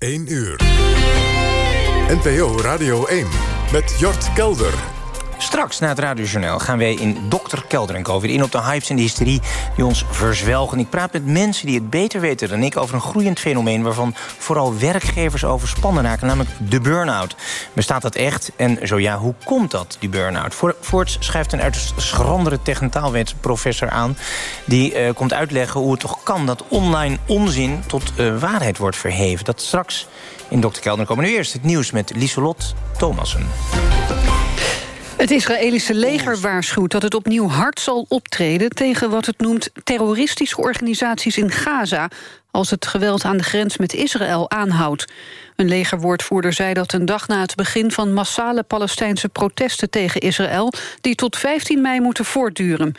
1 uur. NPO Radio 1 met Jort Kelder. Straks na het radiojournaal gaan wij in Dr. Kelder weer in op de hypes en de hysterie die ons verzwelgen. Ik praat met mensen die het beter weten dan ik over een groeiend fenomeen... waarvan vooral werkgevers overspannen raken, namelijk de burn-out. Bestaat dat echt? En zo ja, hoe komt dat, die burn-out? Voorts schrijft een uiterst schrandere technotaalwetsprofessor aan... die uh, komt uitleggen hoe het toch kan dat online onzin tot uh, waarheid wordt verheven. Dat straks in Dr. Kelder komen nu eerst het nieuws met Lieselot Thomassen. Het Israëlische leger waarschuwt dat het opnieuw hard zal optreden... tegen wat het noemt terroristische organisaties in Gaza... als het geweld aan de grens met Israël aanhoudt. Een legerwoordvoerder zei dat een dag na het begin van massale Palestijnse protesten tegen Israël... die tot 15 mei moeten voortduren.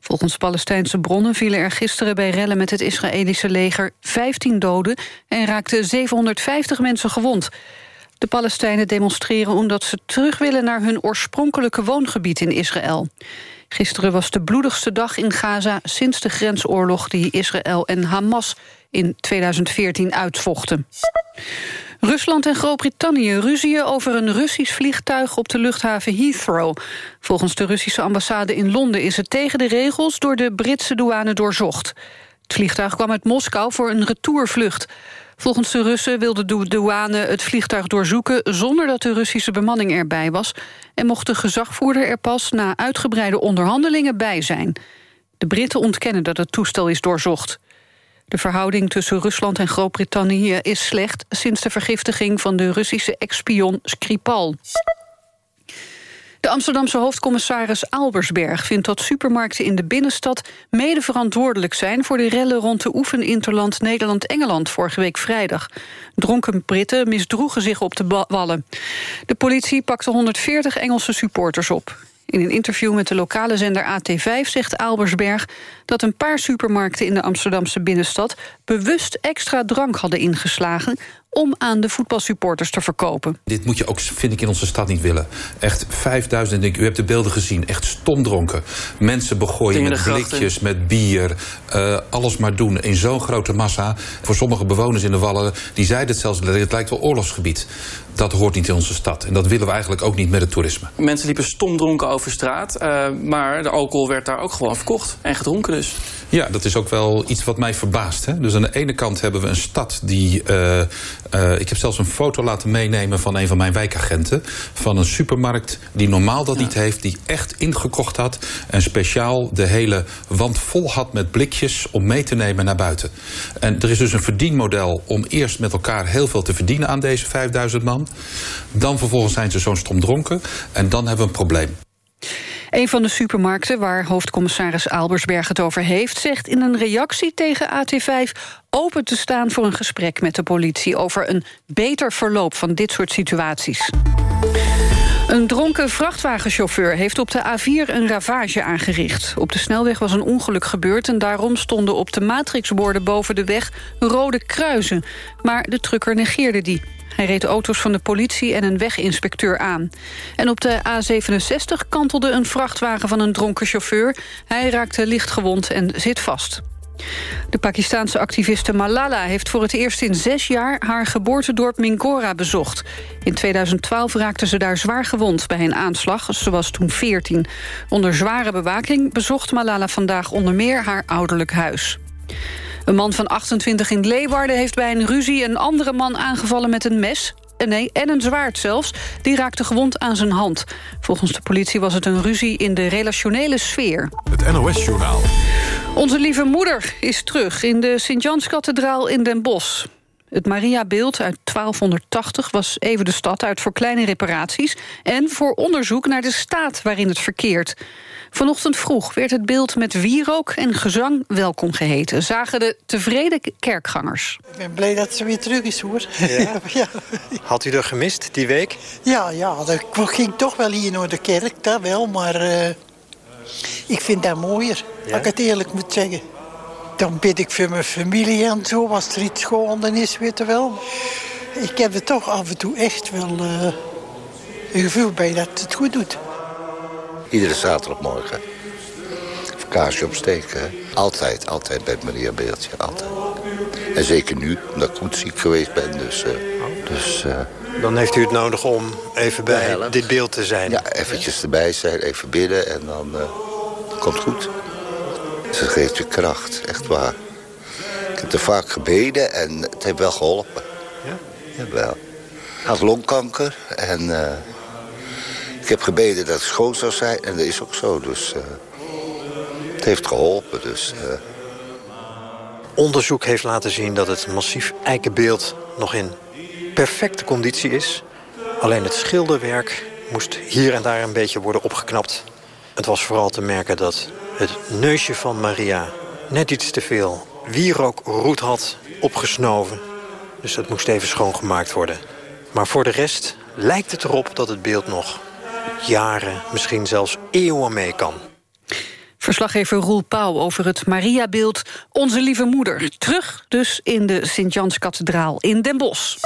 Volgens Palestijnse bronnen vielen er gisteren bij rellen met het Israëlische leger 15 doden... en raakten 750 mensen gewond. De Palestijnen demonstreren omdat ze terug willen naar hun oorspronkelijke woongebied in Israël. Gisteren was de bloedigste dag in Gaza sinds de grensoorlog die Israël en Hamas in 2014 uitvochten. Rusland en Groot-Brittannië ruzien over een Russisch vliegtuig op de luchthaven Heathrow. Volgens de Russische ambassade in Londen is het tegen de regels door de Britse douane doorzocht. Het vliegtuig kwam uit Moskou voor een retourvlucht. Volgens de Russen wilde de douane het vliegtuig doorzoeken... zonder dat de Russische bemanning erbij was... en mocht de gezagvoerder er pas na uitgebreide onderhandelingen bij zijn. De Britten ontkennen dat het toestel is doorzocht. De verhouding tussen Rusland en Groot-Brittannië is slecht... sinds de vergiftiging van de Russische ex-spion Skripal. De Amsterdamse hoofdcommissaris Albersberg vindt dat supermarkten in de binnenstad mede verantwoordelijk zijn voor de rellen rond de oefeninterland Nederland-Engeland vorige week vrijdag. Dronken Britten misdroegen zich op de wallen. De politie pakte 140 Engelse supporters op. In een interview met de lokale zender AT5 zegt Albersberg... dat een paar supermarkten in de Amsterdamse binnenstad... bewust extra drank hadden ingeslagen om aan de voetbalsupporters te verkopen. Dit moet je ook, vind ik, in onze stad niet willen. Echt 5000, denk ik, u hebt de beelden gezien, echt stomdronken. Mensen begooien met blikjes, met bier, uh, alles maar doen in zo'n grote massa. Voor sommige bewoners in de Wallen, die zeiden het zelfs, het lijkt wel oorlogsgebied. Dat hoort niet in onze stad. En dat willen we eigenlijk ook niet met het toerisme. Mensen liepen stomdronken over straat, uh, maar de alcohol werd daar ook gewoon verkocht en gedronken dus. Ja, dat is ook wel iets wat mij verbaast. Hè? Dus aan de ene kant hebben we een stad die... Uh, uh, ik heb zelfs een foto laten meenemen van een van mijn wijkagenten... van een supermarkt die normaal dat ja. niet heeft... die echt ingekocht had en speciaal de hele wand vol had met blikjes... om mee te nemen naar buiten. En er is dus een verdienmodel om eerst met elkaar heel veel te verdienen... aan deze 5000 man. Dan vervolgens zijn ze zo'n stom dronken en dan hebben we een probleem. Een van de supermarkten waar hoofdcommissaris Albersberg het over heeft... zegt in een reactie tegen AT5 open te staan voor een gesprek met de politie... over een beter verloop van dit soort situaties. Een dronken vrachtwagenchauffeur heeft op de A4 een ravage aangericht. Op de snelweg was een ongeluk gebeurd... en daarom stonden op de matrixborden boven de weg rode kruisen. Maar de trucker negeerde die. Hij reed auto's van de politie en een weginspecteur aan. En op de A67 kantelde een vrachtwagen van een dronken chauffeur. Hij raakte lichtgewond en zit vast. De Pakistaanse activiste Malala heeft voor het eerst in zes jaar... haar geboortedorp Mingora bezocht. In 2012 raakte ze daar zwaar gewond bij een aanslag. Ze was toen 14. Onder zware bewaking bezocht Malala vandaag onder meer haar ouderlijk huis. Een man van 28 in Leeuwarden heeft bij een ruzie... een andere man aangevallen met een mes. Eh, nee, en een zwaard zelfs. Die raakte gewond aan zijn hand. Volgens de politie was het een ruzie in de relationele sfeer. Het NOS-journaal. Onze lieve moeder is terug in de Sint-Janskathedraal in Den Bosch. Het Mariabeeld uit 1280 was even de stad uit voor kleine reparaties... en voor onderzoek naar de staat waarin het verkeert. Vanochtend vroeg werd het beeld met wierook en gezang welkom geheten. Zagen de tevreden kerkgangers. Ik ben blij dat ze weer terug is, hoor. Ja? ja. Had u er gemist, die week? Ja, ja, ik ging toch wel hier naar de kerk, dat wel. Maar uh, ik vind dat mooier, ja? als ik het eerlijk moet zeggen. Dan bid ik voor mijn familie en zo, als er iets gewonnen is, weet je wel. Ik heb er toch af en toe echt wel uh, een gevoel bij dat het goed doet. Iedere zaterdagmorgen. Of kaarsje opsteken. Altijd, altijd bij Maria Beeldje, altijd. En zeker nu, omdat ik goed ziek geweest ben. Dus, uh, dus, uh, dan heeft u het nodig om even bij dit beeld te zijn? Ja, eventjes erbij zijn, even bidden en dan uh, komt het goed. Dus het geeft je kracht, echt waar. Ik heb er vaak gebeden en het heeft wel geholpen. Ja? Ja, wel. Ik had longkanker en ik heb gebeden dat het schoon zou zijn. En dat is ook zo, dus het heeft geholpen. Dus, Onderzoek heeft laten zien dat het massief eikenbeeld nog in perfecte conditie is. Alleen het schilderwerk moest hier en daar een beetje worden opgeknapt. Het was vooral te merken dat het neusje van Maria net iets te veel wierookroet had opgesnoven. Dus dat moest even schoongemaakt worden. Maar voor de rest lijkt het erop dat het beeld nog jaren, misschien zelfs eeuwen mee kan. Verslaggever Roel Pauw over het Mariabeeld Onze Lieve Moeder. Terug dus in de Sint-Janskathedraal in Den Bosch.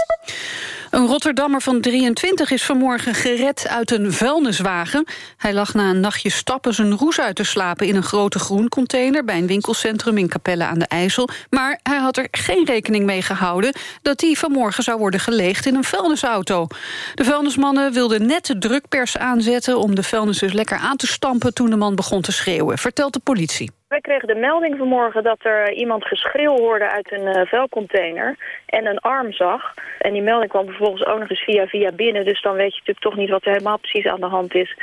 Een Rotterdammer van 23 is vanmorgen gered uit een vuilniswagen. Hij lag na een nachtje stappen zijn roes uit te slapen... in een grote groencontainer bij een winkelcentrum in Capelle aan de IJssel. Maar hij had er geen rekening mee gehouden... dat hij vanmorgen zou worden geleegd in een vuilnisauto. De vuilnismannen wilden net de drukpers aanzetten... om de vuilnis dus lekker aan te stampen toen de man begon te schreeuwen, vertelt de politie. Wij kregen de melding vanmorgen dat er iemand geschreeuw hoorde uit een uh, vuilcontainer en een arm zag. En die melding kwam vervolgens ook nog eens via via binnen. Dus dan weet je natuurlijk toch niet wat er helemaal precies aan de hand is.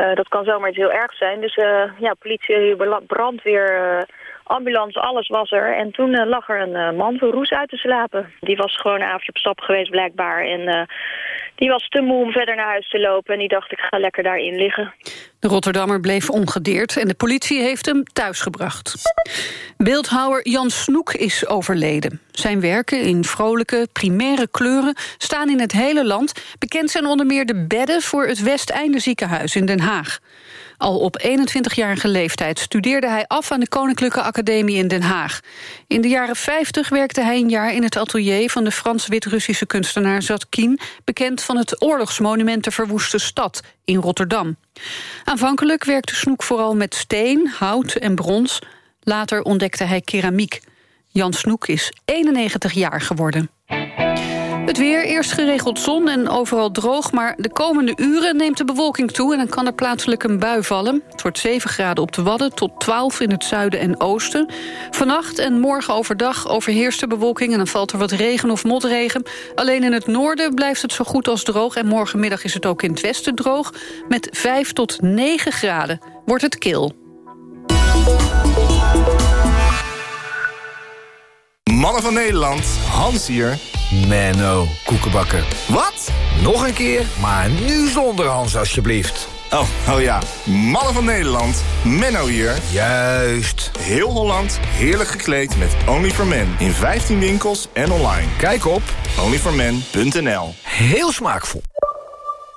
Uh, dat kan zomaar iets heel erg zijn. Dus ja, politie, brandweer, ambulance, alles was er. En toen lag er een man voor roes uit te slapen. Die was gewoon een avondje op stap geweest blijkbaar. En die was te moe om verder naar huis te lopen. En die dacht, ik ga lekker daarin liggen. De Rotterdammer bleef ongedeerd en de politie heeft hem thuisgebracht. Beeldhouwer Jan Snoek is overleden. Zijn werken in vrolijke, primaire kleuren staan in het hele land. Bekend zijn onder meer de bedden voor het Westeinde ziekenhuis in Den Haag. Al op 21-jarige leeftijd studeerde hij af aan de Koninklijke Academie in Den Haag. In de jaren 50 werkte hij een jaar in het atelier van de Frans-Wit-Russische kunstenaar Zatkin, bekend van het oorlogsmonument de Verwoeste Stad in Rotterdam. Aanvankelijk werkte Snoek vooral met steen, hout en brons. Later ontdekte hij keramiek. Jan Snoek is 91 jaar geworden. Het weer, eerst geregeld zon en overal droog... maar de komende uren neemt de bewolking toe... en dan kan er plaatselijk een bui vallen. Het wordt 7 graden op de Wadden tot 12 in het zuiden en oosten. Vannacht en morgen overdag overheerst de bewolking... en dan valt er wat regen of motregen. Alleen in het noorden blijft het zo goed als droog... en morgenmiddag is het ook in het westen droog. Met 5 tot 9 graden wordt het kil. Mannen van Nederland, Hans hier... Menno, koekenbakker. Wat? Nog een keer, maar nu zonder Hans alsjeblieft. Oh, oh ja. Mannen van Nederland, Menno hier. Juist. Heel Holland, heerlijk gekleed met Only for Men. In 15 winkels en online. Kijk op onlyformen.nl Heel smaakvol.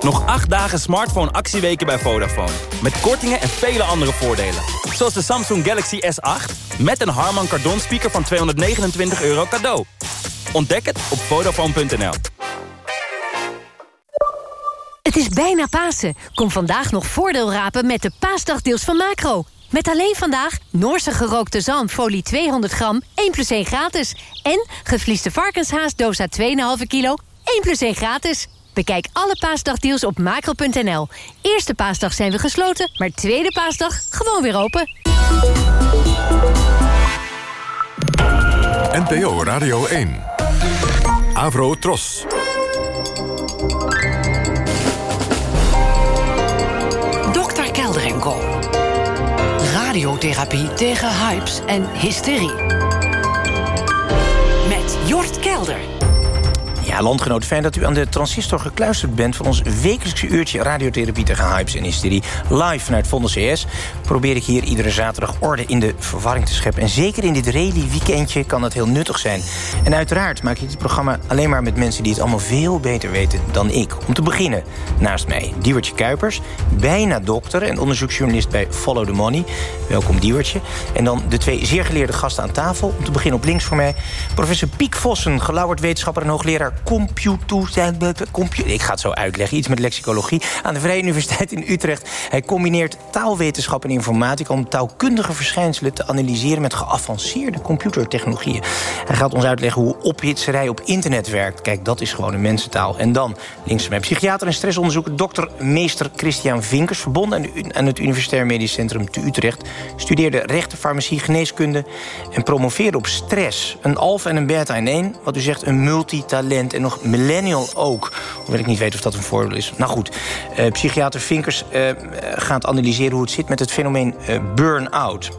Nog acht dagen smartphone actieweken bij Vodafone. Met kortingen en vele andere voordelen. Zoals de Samsung Galaxy S8 met een Harman Kardon speaker van 229 euro cadeau. Ontdek het op Vodafone.nl. Het is bijna Pasen. Kom vandaag nog voordeel rapen met de paasdagdeals van Macro. Met alleen vandaag Noorse gerookte zalm folie 200 gram, 1 plus 1 gratis. En gevliesde varkenshaas dosa 2,5 kilo, 1 plus 1 gratis. Bekijk alle paasdagdeals op macro.nl. Eerste paasdag zijn we gesloten, maar tweede paasdag gewoon weer open. NPO Radio 1. Avro Tros. Dr. Kelder. Radiotherapie tegen hypes en hysterie. Met Jort Kelder. Ja, landgenoot, fijn dat u aan de transistor gekluisterd bent... voor ons wekelijkse uurtje radiotherapie tegen hypes en hysterie. Live vanuit Vondel CS probeer ik hier iedere zaterdag orde in de verwarring te scheppen. En zeker in dit rally weekendje kan dat heel nuttig zijn. En uiteraard maak ik dit programma alleen maar met mensen... die het allemaal veel beter weten dan ik. Om te beginnen, naast mij, Diewertje Kuipers... bijna dokter en onderzoeksjournalist bij Follow the Money. Welkom, Diewertje. En dan de twee zeer geleerde gasten aan tafel. Om te beginnen op links voor mij... professor Piek Vossen, gelauwerd wetenschapper en hoogleraar computer... Ik ga het zo uitleggen, iets met lexicologie. Aan de Vrije Universiteit in Utrecht. Hij combineert taalwetenschap en informatica... om taalkundige verschijnselen te analyseren... met geavanceerde computertechnologieën. Hij gaat ons uitleggen hoe ophitserij op internet werkt. Kijk, dat is gewoon een mensentaal. En dan, links van mij, psychiater en stressonderzoeker... dokter meester Christian Vinkers... verbonden aan het Universitair Medisch Centrum te Utrecht... studeerde rechten, farmacie, geneeskunde... en promoveerde op stress. Een alfa en een beta in één. Wat u zegt, een multitalent en nog millennial ook. Hoewel ik niet weet of dat een voordeel is. Nou goed, uh, psychiater Vinkers uh, gaat analyseren hoe het zit met het fenomeen uh, burn-out.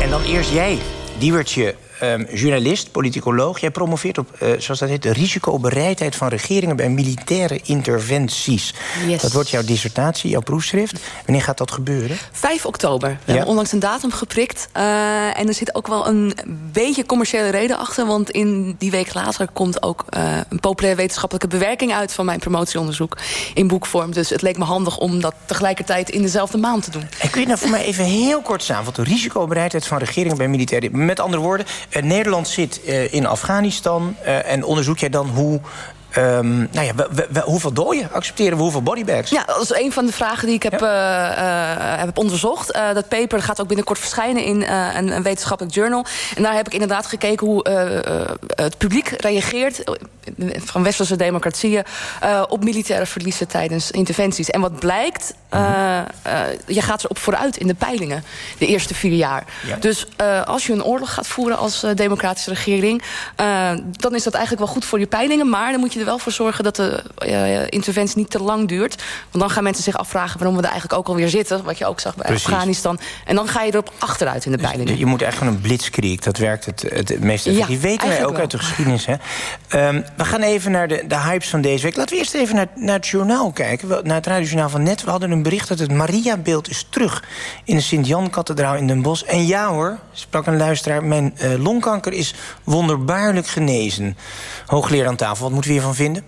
En dan eerst jij, Diewertje um, journalist, politicoloog. Jij promoveert op, uh, zoals dat heet, de risicobereidheid van regeringen bij militaire interventies. Yes. Dat wordt jouw dissertatie, jouw proefschrift. Wanneer gaat dat gebeuren? 5 oktober. We ja? hebben onlangs een datum geprikt. Uh, en er zit ook wel een beetje commerciële reden achter. Want in die week later komt ook uh, een populaire wetenschappelijke bewerking uit van mijn promotieonderzoek in boekvorm. Dus het leek me handig om dat tegelijkertijd in dezelfde maand te doen. En kun je nou voor mij even heel kort samenvatten? De risicobereidheid van regeringen bij militaire. Met andere woorden, uh, Nederland zit uh, in Afghanistan. Uh, en onderzoek jij dan hoe Um, nou ja, we, we, hoeveel dooien accepteren we, hoeveel bodybags? Ja, dat is een van de vragen die ik heb, ja. uh, uh, heb onderzocht. Uh, dat paper gaat ook binnenkort verschijnen in een, een, wetenschappelijk journal. En daar heb ik inderdaad gekeken hoe het publiek reageert... van westerse democratieën op militaire verliezen tijdens interventies. En wat blijkt, je gaat erop vooruit in de peilingen. De eerste vier jaar. Ja. Dus als je een oorlog gaat voeren als democratische regering... dan is dat eigenlijk wel goed voor je peilingen. Maar dan moet je er wel voor zorgen dat de interventie niet te lang duurt. Want dan gaan mensen zich afvragen waarom we er eigenlijk ook alweer zitten. Wat je ook zag bij Precies. Afghanistan. En dan ga je erop achteruit in de dus peilingen. Je moet echt gewoon een blitzkrieg. Dat werkt het, het, het meest effectief. Ja, weten wij ook wel. uit de geschiedenis. Hè? Um, we gaan even naar de, de hypes van deze week. Laten we eerst even naar, naar het journaal kijken. Naar het radiojournaal van net. We hadden een bericht dat het Mariabeeld is terug... in de Sint-Jan-kathedraal in Den Bosch. En ja hoor, sprak een luisteraar... mijn uh, longkanker is wonderbaarlijk genezen. Hoogleraar aan tafel, wat moeten we hiervan vinden?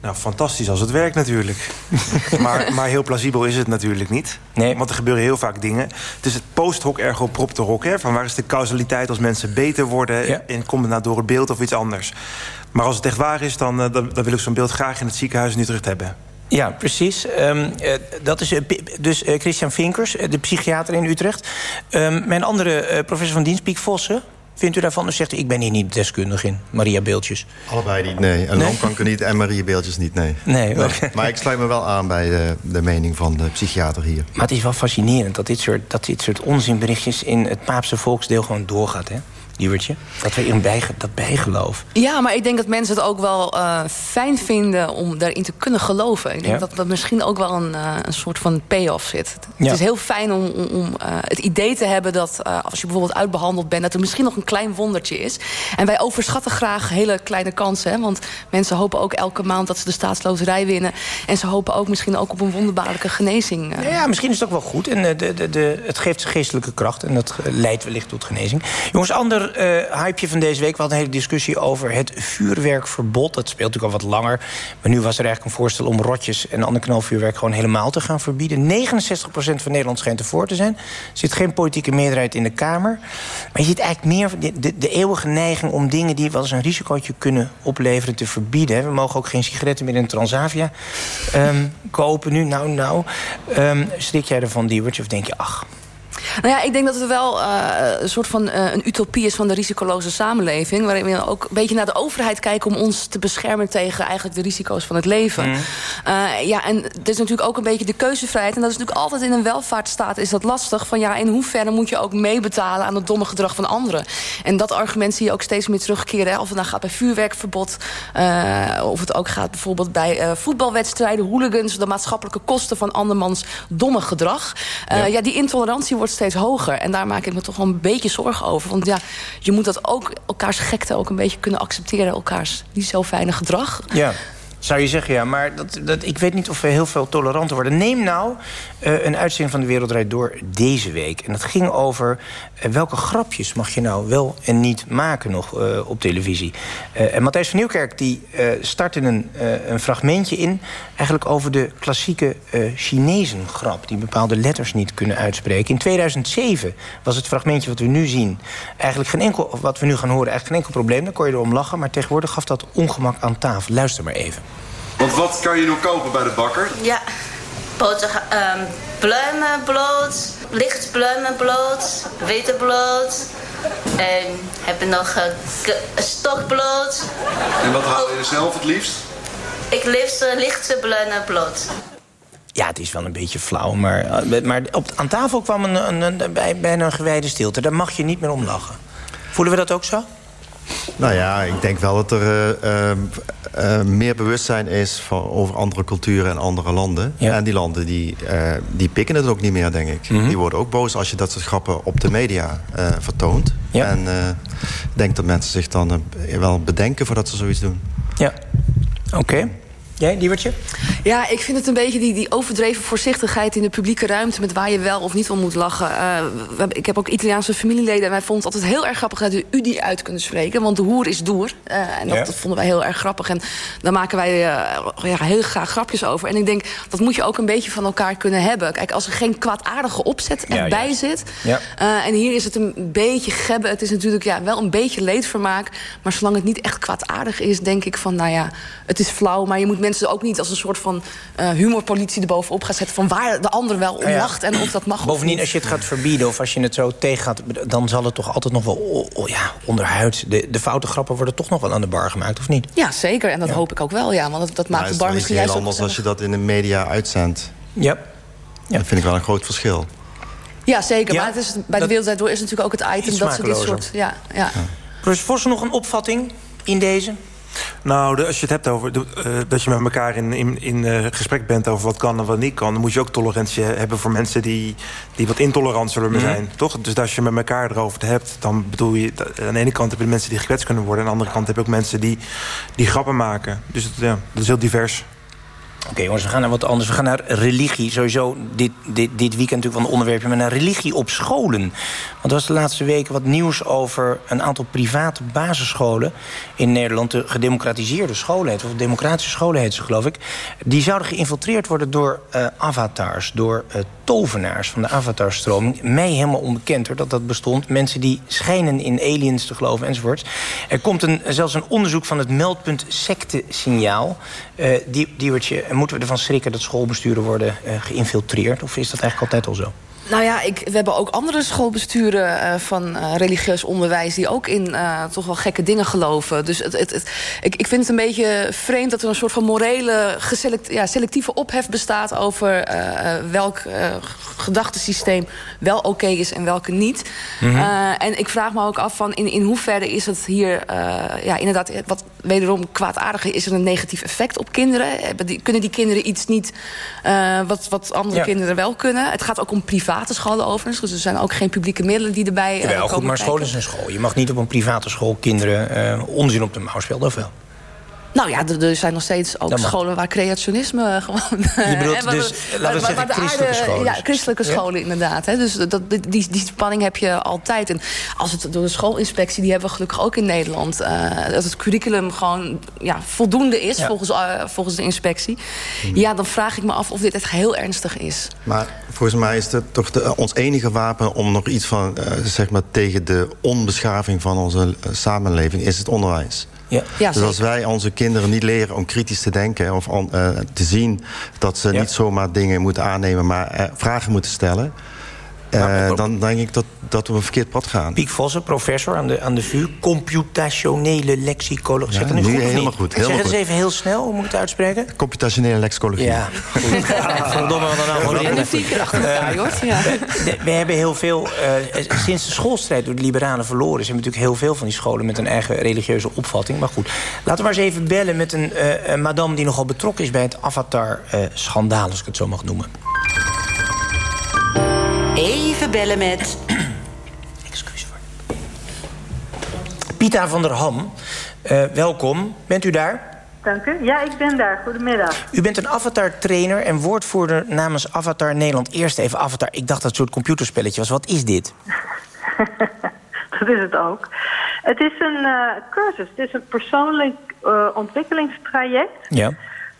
Nou, fantastisch als het werkt natuurlijk. maar, maar heel plausibel is het natuurlijk niet. Nee. Want er gebeuren heel vaak dingen. Het is het post-hoc ergo propter hoc. Hè, van waar is de causaliteit als mensen beter worden... Ja. en komt het nou door het beeld of iets anders. Maar als het echt waar is, dan, dan, dan wil ik zo'n beeld graag in het ziekenhuis in Utrecht hebben. Ja, precies. Um, uh, dat is uh, dus uh, Christian Vinkers, de psychiater in Utrecht. Um, mijn andere professor van dienst, Piek Vossen... Vindt u daarvan? Dus zegt u, ik ben hier niet deskundig in. Maria Beeldjes. Allebei niet, nee. En nee? longkanker niet en Maria Beeldjes niet, nee. Nee, nee. Okay. Maar ik sluit me wel aan bij de, de, mening van de psychiater hier. Maar het is wel fascinerend dat dit soort, dat dit soort onzinberichtjes... in het Paapse volksdeel gewoon doorgaat, hè? Lievertje? Dat we in bij, dat bijgeloof. Ja, maar ik denk dat mensen het ook wel uh, fijn vinden om daarin te kunnen geloven. Ik denk ja. dat dat misschien ook wel een, uh, een soort van payoff zit. Ja. Het is heel fijn om, om, om uh, het idee te hebben dat als je bijvoorbeeld uitbehandeld bent... dat er misschien nog een klein wondertje is. En wij overschatten graag hele kleine kansen. Hè? Want mensen hopen ook elke maand dat ze de staatsloterij winnen. En ze hopen ook misschien ook op een wonderbaarlijke genezing. Ja, misschien is het ook wel goed. En de, de, de, het geeft geestelijke kracht en dat leidt wellicht tot genezing. Jongens, ander uh, hypeje van deze week. We hadden een hele discussie over het vuurwerkverbod. Dat speelt natuurlijk al wat langer. Maar nu was er eigenlijk een voorstel om rotjes en ander knalvuurwerk... gewoon helemaal te gaan verbieden. 69% van Nederland schijnt ervoor te zijn. Er zit geen politieke meerderheid in de Kamer. Maar je ziet eigenlijk meer de, de, eeuwige neiging om dingen... die wel eens een risicootje kunnen opleveren te verbieden. We mogen ook geen sigaretten meer in Transavia um, kopen nu. Nou, nou. Um, schrik jij ervan, Diewertje, of denk je, ach... Nou ja, ik denk dat het wel uh, een soort van uh, een utopie is van de risicoloze samenleving. Waarin we ook een beetje naar de overheid kijken om ons te beschermen tegen eigenlijk de risico's van het leven. Mm. Uh, ja, en het is natuurlijk ook een beetje de keuzevrijheid. En dat is natuurlijk altijd in een welvaartsstaat is dat lastig. Van ja, in hoeverre moet je ook meebetalen aan het domme gedrag van anderen. En dat argument zie je ook steeds meer terugkeren. Hè? Of het nou gaat bij vuurwerkverbod. of het ook gaat bijvoorbeeld bij voetbalwedstrijden, hooligans. De maatschappelijke kosten van andermans domme gedrag. Ja. ja, die intolerantie wordt steeds hoger. En daar maak ik me toch wel een beetje zorgen over. Want ja, je moet dat ook, elkaars gekte ook een beetje kunnen accepteren. Elkaars niet zo fijne gedrag. Ja. Zou je zeggen, ja. Maar dat, dat, ik weet niet of we heel veel toleranter worden. Neem nou uh, een uitzending van De Wereldrijd Door deze week. En dat ging over uh, welke grapjes mag je nou wel en niet maken nog uh, op televisie. en Matthijs van Nieuwkerk die startte een, een fragmentje in... eigenlijk over de klassieke Chinezen grap... die bepaalde letters niet kunnen uitspreken. In 2007 was het fragmentje wat we nu zien... eigenlijk geen enkel, of wat we nu gaan horen, eigenlijk geen enkel probleem. Daar kon je erom lachen, maar tegenwoordig gaf dat ongemak aan tafel. Luister maar even. Want wat kan je nog kopen bij de bakker? Ja, boter, um, pluimenbrood, licht pluimenbrood, witte brood. En heb je nog stokbrood. En wat haal je zelf het liefst? Ik liefst uh, lichte pluimenbrood. Ja, het is wel een beetje flauw, maar, maar op, aan tafel kwam een, een, een, bijna een gewijde stilte. Daar mag je niet meer om lachen. Voelen we dat ook zo? Nou ja, ik denk wel dat er uh, uh, meer bewustzijn is van, over andere culturen en andere landen. Ja. En die landen die, uh, die pikken het ook niet meer, denk ik. Mm -hmm. Die worden ook boos als je dat soort grappen op de media vertoont. Ja. En ik denk dat mensen zich dan wel bedenken voordat ze zoiets doen. Ja, oké. Okay. Jij, Diewertje? Ja, ik vind het een beetje die, die overdreven voorzichtigheid... in de publieke ruimte met waar je wel of niet om moet lachen. Uh, ik heb ook Italiaanse familieleden... en wij vonden het altijd heel erg grappig dat we u die uit kunnen spreken. Want de hoer is doer. Uh, en dat, ja. dat, vonden wij heel erg grappig. En daar maken wij uh, ja, heel graag grapjes over. En ik denk, dat moet je ook een beetje van elkaar kunnen hebben. Kijk, als er geen kwaadaardige opzet ja, bij zit... Ja. en hier is het een beetje gebben. Het is natuurlijk ja, wel een beetje leedvermaak. Maar zolang het niet echt kwaadaardig is... denk ik van, nou ja, het is flauw, maar je moet mensen ook niet als een soort van uh, humorpolitie erbovenop gaan zetten... van waar de ander wel om lacht en of dat mag Bovendien, of niet. als je het gaat verbieden of als je het zo tegen gaat... dan zal het toch altijd nog wel oh, oh, ja, onderhuid... De, de foute grappen worden toch nog wel aan de bar gemaakt, of niet? Ja, zeker. En dat ja. hoop ik ook wel, ja. Want dat, dat maakt de bar misschien juist... heel anders als je dat in de media uitzendt. Ja. ja. Dat vind ik wel een groot verschil. Ja, zeker. Ja? Maar het is, bij de Wereldwijd Door is natuurlijk ook het item dat ze dit soort... Ja, ja. ja. Professor Vos, nog een opvatting in deze? Nou, als je het hebt over de, uh, dat je met elkaar in, in, in uh, gesprek bent over wat kan en wat niet kan, dan moet je ook tolerantie hebben voor mensen die, die wat intolerant zullen mm. zijn. Toch? Dus als je met elkaar erover het hebt, dan bedoel je. Aan de ene kant heb je mensen die gekwetst kunnen worden, aan de andere kant heb je ook mensen die, die grappen maken. Dus het, ja, dat is heel divers. Oké jongens, we gaan naar wat anders. We gaan naar religie. Sowieso dit, dit, dit weekend natuurlijk van een onderwerpje... maar naar religie op scholen. Want er was de laatste weken wat nieuws over... een aantal private basisscholen in Nederland. De gedemocratiseerde scholen of democratische scholen heet ze, geloof ik. Die zouden geïnfiltreerd worden door uh, avatars, door uh, tovenaars van de avatarstroming. Mij helemaal onbekend hoor, dat dat bestond. Mensen die schijnen in aliens te geloven enzovoort. Er komt een, zelfs een onderzoek van het meldpunt sectesignaal. Uh, die, Diewertje, moeten we ervan schrikken dat schoolbesturen worden uh, geïnfiltreerd? Of is dat eigenlijk altijd al zo? Nou ja, ik, we hebben ook andere schoolbesturen uh, van uh, religieus onderwijs... die ook in uh, toch wel gekke dingen geloven. Dus het, het, het, ik, ik vind het een beetje vreemd dat er een soort van morele... Geselect, ja, selectieve ophef bestaat over welk gedachtesysteem wel oké okay is en welke niet. Mm -hmm. en ik vraag me ook af van in, in hoeverre is het hier... ja, inderdaad, wat wederom kwaadaardige... is er een negatief effect op kinderen? Kunnen die kinderen iets niet wat, wat andere ja. kinderen wel kunnen? Het gaat ook om privaat overigens. Dus er zijn ook geen publieke middelen die erbij uh, komen goed, maar school is een school. Je mag niet op een private school kinderen uh, onzin op de mouw spelen, of wel? Nou ja, er zijn nog steeds ook scholen waar creationisme gewoon... Je bedoelt dus, laten we zeggen, christelijke scholen. Ja, christelijke scholen inderdaad. Hè. Dus dat, die, die spanning heb je altijd. En als het door de schoolinspectie, die hebben we gelukkig ook in Nederland... Uh, dat het curriculum gewoon ja, voldoende is ja. volgens, uh, volgens de inspectie... Hmm. ja, dan vraag ik me af of dit echt heel ernstig is. Maar volgens mij is het toch de, ons enige wapen... om nog iets van, uh, zeg maar, tegen de onbeschaving van onze samenleving... is het onderwijs. Ja. Ja, dus als wij onze kinderen niet leren om kritisch te denken... of on, uh, te zien dat ze ja. niet zomaar dingen moeten aannemen... maar uh, vragen moeten stellen... eh, dan denk ik dat, dat we een verkeerd pad gaan. Piek Vossen, professor aan de, aan de VU. Computationele lexicologie. Ja, zeg dat nu, nu goed helemaal niet? goed, zeg het eens goed. even heel snel, hoe moet ik het uitspreken? Computationele lexicologie. Ja, Verdomme, wat. Ja. we, hebben heel veel... eh, sinds de schoolstrijd door de liberalen verloren... zijn natuurlijk heel veel van die scholen met een eigen religieuze opvatting. Maar goed, laten we maar eens even bellen met een eh, een madame... die nogal betrokken is bij het Avatar-schandaal, als ik het zo mag noemen. Bellen met... Pita van der Ham, eh, welkom. Bent u daar? Dank u. Ja, ik ben daar. Goedemiddag. U bent een Avatar-trainer en woordvoerder namens Avatar Nederland. Eerst even Avatar. Ik dacht dat het een soort computerspelletje was. Wat is dit? Dat is het ook. Het is een eh, cursus. Het is een persoonlijk eh, ontwikkelingstraject. Ja.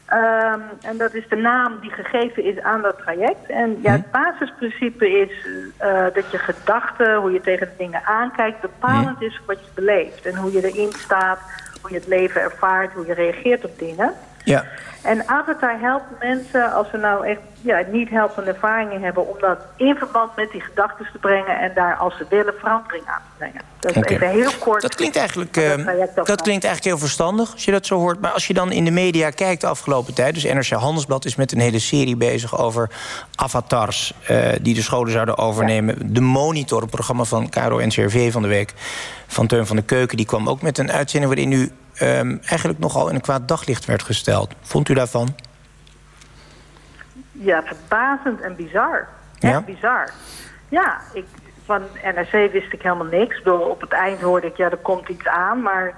Ehm, en dat is de naam die gegeven is aan dat traject. En ja, het basisprincipe is eh, dat je gedachten, hoe je tegen de dingen aankijkt, bepalend is voor wat je beleeft. En hoe je erin staat, hoe je het leven ervaart, hoe je reageert op dingen. Ja. En Avatar helpt mensen, als ze nou echt ja, niet helpende ervaringen hebben... om dat in verband met die gedachten te brengen... en daar, als ze willen, verandering aan te brengen. Dat is Oké. even heel kort. Dat klinkt eigenlijk, eh, dat klinkt eigenlijk heel verstandig, als je dat zo hoort. Maar als je dan in de media kijkt de afgelopen tijd... dus NRC Handelsblad is met een hele serie bezig over avatars... eh, die de scholen zouden overnemen. De Monitor, een programma van Caro NCRV van de week... van Teun van de Keuken, die kwam ook met een uitzending... waarin u ehm, eigenlijk nogal in een kwaad daglicht werd gesteld. Vond u daarvan? Ja, verbazend en bizar. Ja? Echt bizar. Ja, ik, van NRC wist ik helemaal niks. Ik bedoel, op het eind hoorde ik, ja, er komt iets aan. Maar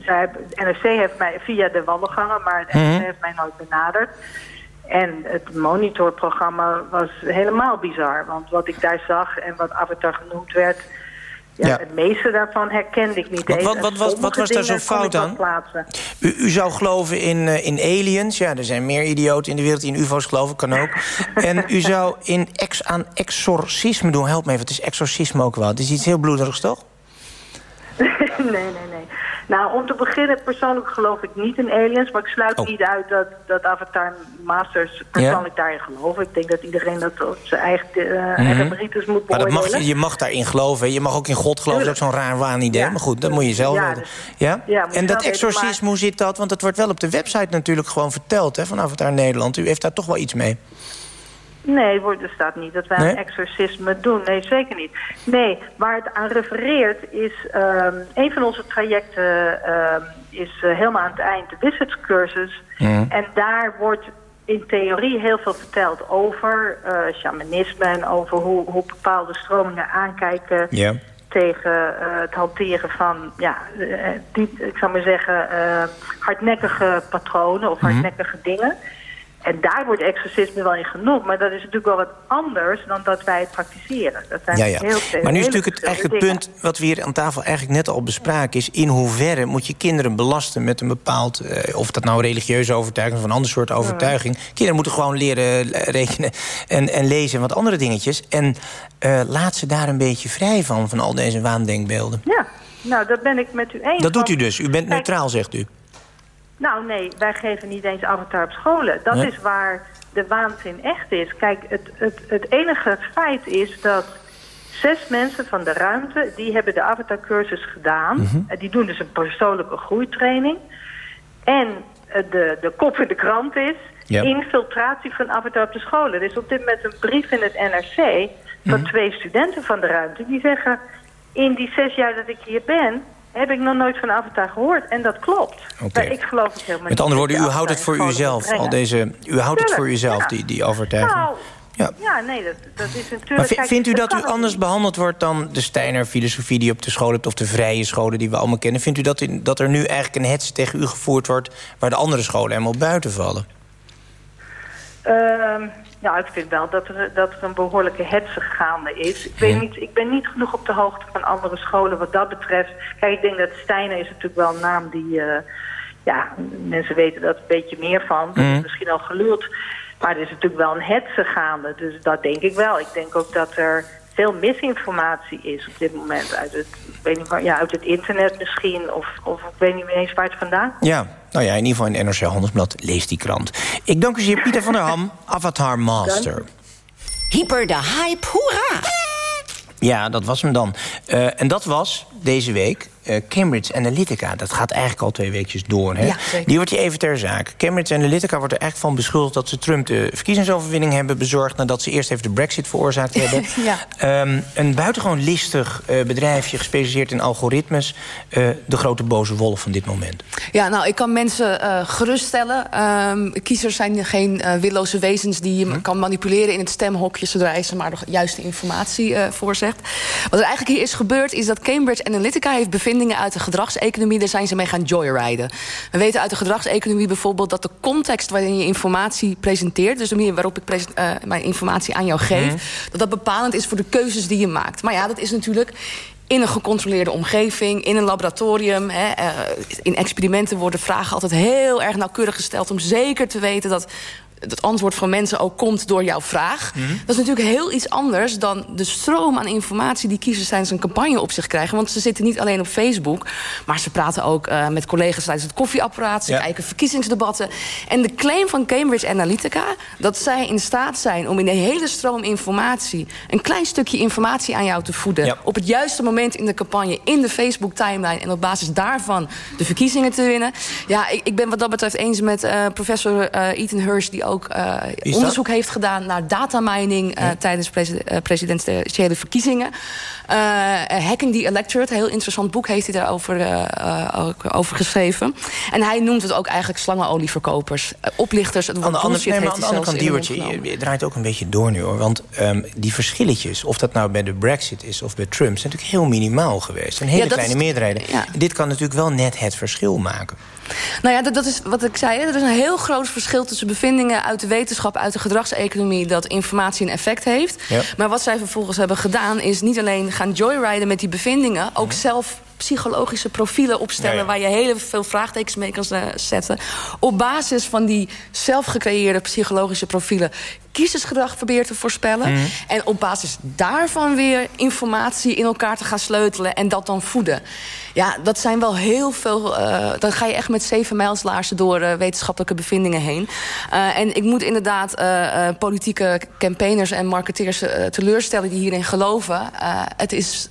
zij, NRC heeft mij via de wandelgangen, maar het Mhm. NRC heeft mij nooit benaderd. En het monitorprogramma was helemaal bizar. Want wat ik daar zag en wat Avatar genoemd werd... Ja, Ja. Het meeste daarvan herkende ik niet Wat- eens. wat- wat was- wat sommige was daar zo fout aan? u zou geloven in, eh, in aliens. Ja, er zijn meer idioten in de wereld die in ufo's geloven. Kan ook. en u zou in ex aan exorcisme doen. Help me even, het is exorcisme ook wel. Het is iets heel bloederigs, toch? nee, nee, nee. Nou, om te beginnen, persoonlijk geloof ik niet in aliens. Maar ik sluit Oh. niet uit dat, dat Avatar Masters persoonlijk daarin geloven. Ik denk dat iedereen dat op zijn eigen, eigen merites moet Maar dat beoordelen. mag, je- je mag daarin geloven. Je mag ook in God geloven. Dat is ook zo'n raar waanidee. Maar goed, dat moet je zelf Ja, weten. dus- ja? en dat exorcisme, hoe zit dat? Want het wordt wel op de website natuurlijk gewoon verteld... Hè, van Avatar Nederland. U heeft daar toch wel iets mee. Nee, wordt- er staat niet dat wij Nee? een exorcisme doen. Nee, zeker niet. Nee, waar het aan refereert is... ehm, een van onze trajecten ehm, is eh, helemaal aan het eind de wizardscursus. En daar wordt in theorie heel veel verteld over eh, shamanisme... en over hoe, hoe bepaalde stromingen aankijken tegen eh, het hanteren van, ja, die, ik zou maar zeggen, hardnekkige patronen of hardnekkige dingen. En daar wordt exorcisme wel in genoemd, maar dat is natuurlijk wel wat anders dan dat wij het praktiseren. Dat zijn Ja, ja. heel Maar nu is natuurlijk het, eigenlijk het punt wat we hier aan tafel eigenlijk net al bespraken... is in hoeverre moet je kinderen belasten met een bepaald... eh, of dat nou religieuze overtuiging of een ander soort overtuiging. Kinderen moeten gewoon leren eh, rekenen en, en lezen en wat andere dingetjes. En eh, laat ze daar een beetje vrij van, van al deze waandenkbeelden. Ja, nou, dat ben ik met u eens. Dat doet u dus. U bent neutraal, zegt u. Nou nee, wij geven niet eens avatar op scholen. Dat Nee? is waar de waanzin echt is. Kijk, het, het, het enige feit is dat zes mensen van de ruimte... die hebben de avatarcursus gedaan. En Die doen dus een persoonlijke groeitraining. En eh, de, de kop in de krant is... Infiltratie van avatar op de scholen. Er is op dit moment een brief in het NRC... van Mhm. twee studenten van de ruimte... die zeggen, in die zes jaar dat ik hier ben... heb ik nog nooit van avatar gehoord. En dat klopt. Oké. Maar ik geloof het helemaal Met niet. andere woorden, u houdt het voor scholen uzelf. Al deze, u houdt het voor uzelf, ja. die, die overtuiging. Nou, Ja. ja, nee, dat, dat is natuurlijk... Maar vindt u dat u anders niet. behandeld wordt dan de Steiner filosofie die je op de school hebt... of de vrije scholen die we allemaal kennen? Vindt u dat, dat er nu eigenlijk een hets tegen u gevoerd wordt... waar de andere scholen helemaal buiten vallen? Ehm, ja, ik vind wel dat er, dat er een behoorlijke hetze gaande is. Ik, weet niet, ik ben niet genoeg op de hoogte van andere scholen wat dat betreft. Kijk, ik denk dat Steiner is natuurlijk wel een naam die... eh, ja, mensen weten dat een beetje meer van. Dat is Mhm. misschien al geluld. Maar er is natuurlijk wel een hetze gaande. Dus dat denk ik wel. Ik denk ook dat er veel misinformatie is op dit moment. Uit het, ik weet niet ja, uit het internet misschien. Of, of ik weet niet meer eens waar het vandaan komt. Ja, nou ja, in ieder geval in NRC Handelsblad. Lees die krant. Ik dank u zeer, Pieter van der Ham, Avatar Master. Hyper de hype, hoera! Ja, dat was hem dan. Uh, en dat was deze week uh, Cambridge Analytica. Dat gaat eigenlijk al twee weekjes door. Hè? Ja, Die wordt je even ter zake. Cambridge Analytica wordt er eigenlijk van beschuldigd... dat ze Trump de verkiezingsoverwinning hebben bezorgd... nadat ze eerst even de brexit veroorzaakt hebben. ja. um, een buitengewoon listig uh, bedrijfje gespecialiseerd in algoritmes... Uh, de grote boze wolf van dit moment. Ja, nou, ik kan mensen geruststellen. Um, kiezers zijn geen willoze wezens die je hm. kan manipuleren... in het stemhokje zodra je ze maar de juiste informatie voorzegt. Wat er eigenlijk hier is gebeurd... is dat Cambridge Analytica heeft bevind uit de gedragseconomie, daar zijn ze mee gaan joyriden. We weten uit de gedragseconomie bijvoorbeeld dat de context waarin je informatie presenteert, dus de manier waarop ik uh, mijn informatie aan jou geef, mm. dat dat bepalend is voor de keuzes die je maakt. Maar ja, dat is natuurlijk in een gecontroleerde omgeving, in een laboratorium. Hè, uh, in experimenten worden vragen altijd heel erg nauwkeurig gesteld... om zeker te weten dat het antwoord van mensen ook komt door jouw vraag. Mm -hmm. Dat is natuurlijk heel iets anders dan de stroom aan informatie... die kiezers tijdens een campagne op zich krijgen. Want ze zitten niet alleen op Facebook... maar ze praten ook uh, met collega's tijdens het koffieapparaat. Ze ja. kijken verkiezingsdebatten. En de claim van Cambridge Analytica... dat zij in staat zijn om in de hele stroom informatie... een klein stukje informatie aan jou te voeden... Ja. op het juiste moment in de campagne, in de Facebook-timeline... en op basis daarvan de verkiezingen te winnen. Ja, ik, ik ben wat dat betreft eens met uh, professor uh, Ethan Hirsch... die ook uh, onderzoek heeft gedaan naar datamining... Uh, ja. tijdens presi uh, presidentiële verkiezingen. Hacking the Electorate, een heel interessant boek heeft hij daarover over geschreven. En hij noemt het ook eigenlijk slangenolieverkopers. oplichters, het woord aan de nee, maar aan de andere kant, Diewertje, je, je draait ook een beetje door nu hoor. Want um, die verschilletjes, of dat nou bij de brexit is of bij Trump... zijn natuurlijk heel minimaal geweest. Een hele ja, kleine is, meerderheden. Ja. Dit kan natuurlijk wel net het verschil maken. Nou ja, dat, dat, is wat ik zei. Er is een heel groot verschil tussen bevindingen uit de wetenschap... uit de gedragseconomie dat informatie een effect heeft. Ja. Maar wat zij vervolgens hebben gedaan... is niet alleen gaan joyriden met die bevindingen... ook ja. zelf psychologische profielen opstellen... Ja, ja. waar je heel veel vraagtekens mee kan zetten. Op basis van die zelfgecreëerde psychologische profielen kiezersgedrag probeert te voorspellen. Mm. En op basis daarvan weer informatie in elkaar te gaan sleutelen... en dat dan voeden. Ja, dat zijn wel heel veel... Uh, dan ga je echt met zeven mijlslaarzen door uh, wetenschappelijke bevindingen heen. Uh, en ik moet inderdaad politieke campaigners en marketeers teleurstellen... die hierin geloven. het is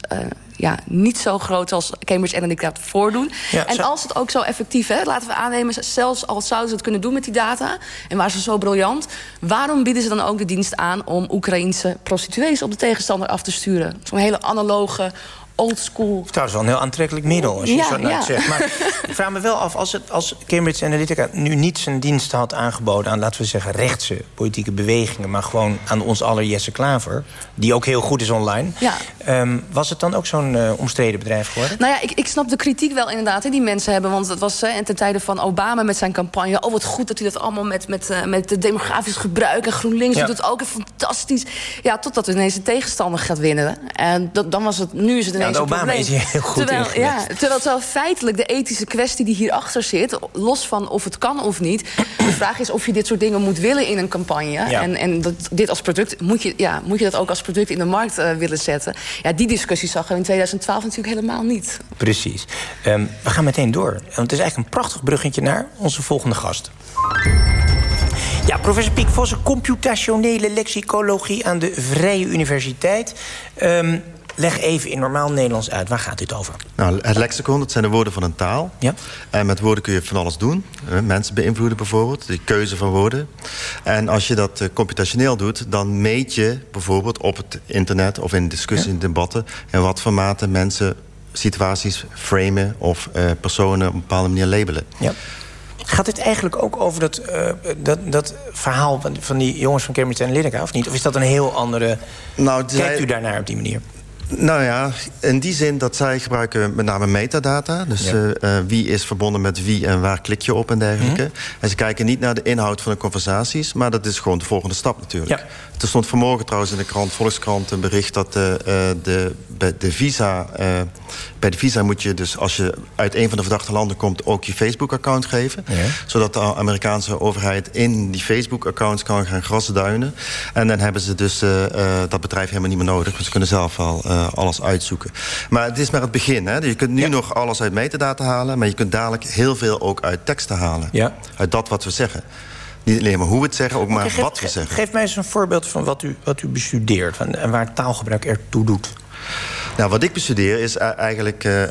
ja, niet zo groot als Cambridge Analytica het voordoen. Ja, en als het ook zo effectief is, laten we aannemen... zelfs al zouden ze het kunnen doen met die data... en waren ze zo briljant... waarom bieden ze dan ook de dienst aan... om Oekraïense prostituees op de tegenstander af te sturen? Zo'n hele analoge old school. Trouwens wel een heel aantrekkelijk middel, als je ja, zo ja. zegt. Maar ik vraag me wel af, als, het, als Cambridge Analytica nu niet zijn dienst had aangeboden... aan, laten we zeggen, rechtse politieke bewegingen... maar gewoon aan ons aller Jesse Klaver, die ook heel goed is online... Ja. Um, was het dan ook zo'n uh, omstreden bedrijf geworden? Nou ja, ik, ik snap de kritiek wel inderdaad die mensen hebben. Want het was uh, ten tijde van Obama met zijn campagne... oh, wat goed dat hij dat allemaal met, met, uh, met de demografisch gebruik... en GroenLinks doet het ook fantastisch. Ja, totdat ineens de tegenstander gaat winnen. En dat, dan was het, nu is het ja, de Obama is hier heel goed terwijl, ja, terwijl, terwijl feitelijk de ethische kwestie die hierachter zit... los van of het kan of niet... de vraag is of je dit soort dingen moet willen in een campagne. Ja. En, en dat, dit als product, moet je, ja, moet je dat ook als product in de markt uh, willen zetten? Ja, die discussie zag we in 2012 natuurlijk helemaal niet. Precies. Um, we gaan meteen door. Want het is eigenlijk een prachtig bruggetje naar onze volgende gast. Ja, professor Piek Vossen, computationele lexicologie aan de Vrije Universiteit. Um, Leg even in normaal Nederlands uit. Waar gaat dit over? Nou, het lexicon, dat zijn de woorden van een taal. Ja. En met woorden kun je van alles doen. Mensen beïnvloeden bijvoorbeeld, de keuze van woorden. En als je dat computationeel doet... dan meet je bijvoorbeeld op het internet of in discussies en debatten... in wat voor mate mensen situaties framen... of uh, personen op een bepaalde manier labelen. Ja. Gaat dit eigenlijk ook over dat, uh, dat, dat verhaal van, van die jongens van Cambridge Analytica, of niet? Of is dat een heel andere... Nou, Kijkt u daarnaar op die manier? Nou ja, in die zin dat zij gebruiken met name metadata. Dus ja. uh, wie is verbonden met wie en waar klik je op en dergelijke. Mm -hmm. En ze kijken niet naar de inhoud van de conversaties... maar dat is gewoon de volgende stap natuurlijk. Ja. Er stond vanmorgen trouwens in de krant, Volkskrant... een bericht dat de, uh, de, bij, de visa, uh, bij de visa moet je dus... als je uit een van de verdachte landen komt... ook je Facebook-account geven. Ja. Zodat de Amerikaanse overheid in die Facebook-accounts kan gaan grasduinen. En dan hebben ze dus dat bedrijf helemaal niet meer nodig. Want ze kunnen zelf wel uh, alles uitzoeken. Maar het is maar het begin. Hè? Je kunt nu ja. nog alles uit metadata halen... maar je kunt dadelijk heel veel ook uit teksten halen. Ja. Uit dat wat we zeggen. Niet alleen maar hoe we het zeggen, ook maar geef, wat we zeggen. Geef mij eens een voorbeeld van wat u, wat u bestudeert... en waar taalgebruik ertoe doet. Nou, wat ik bestudeer is eigenlijk uh,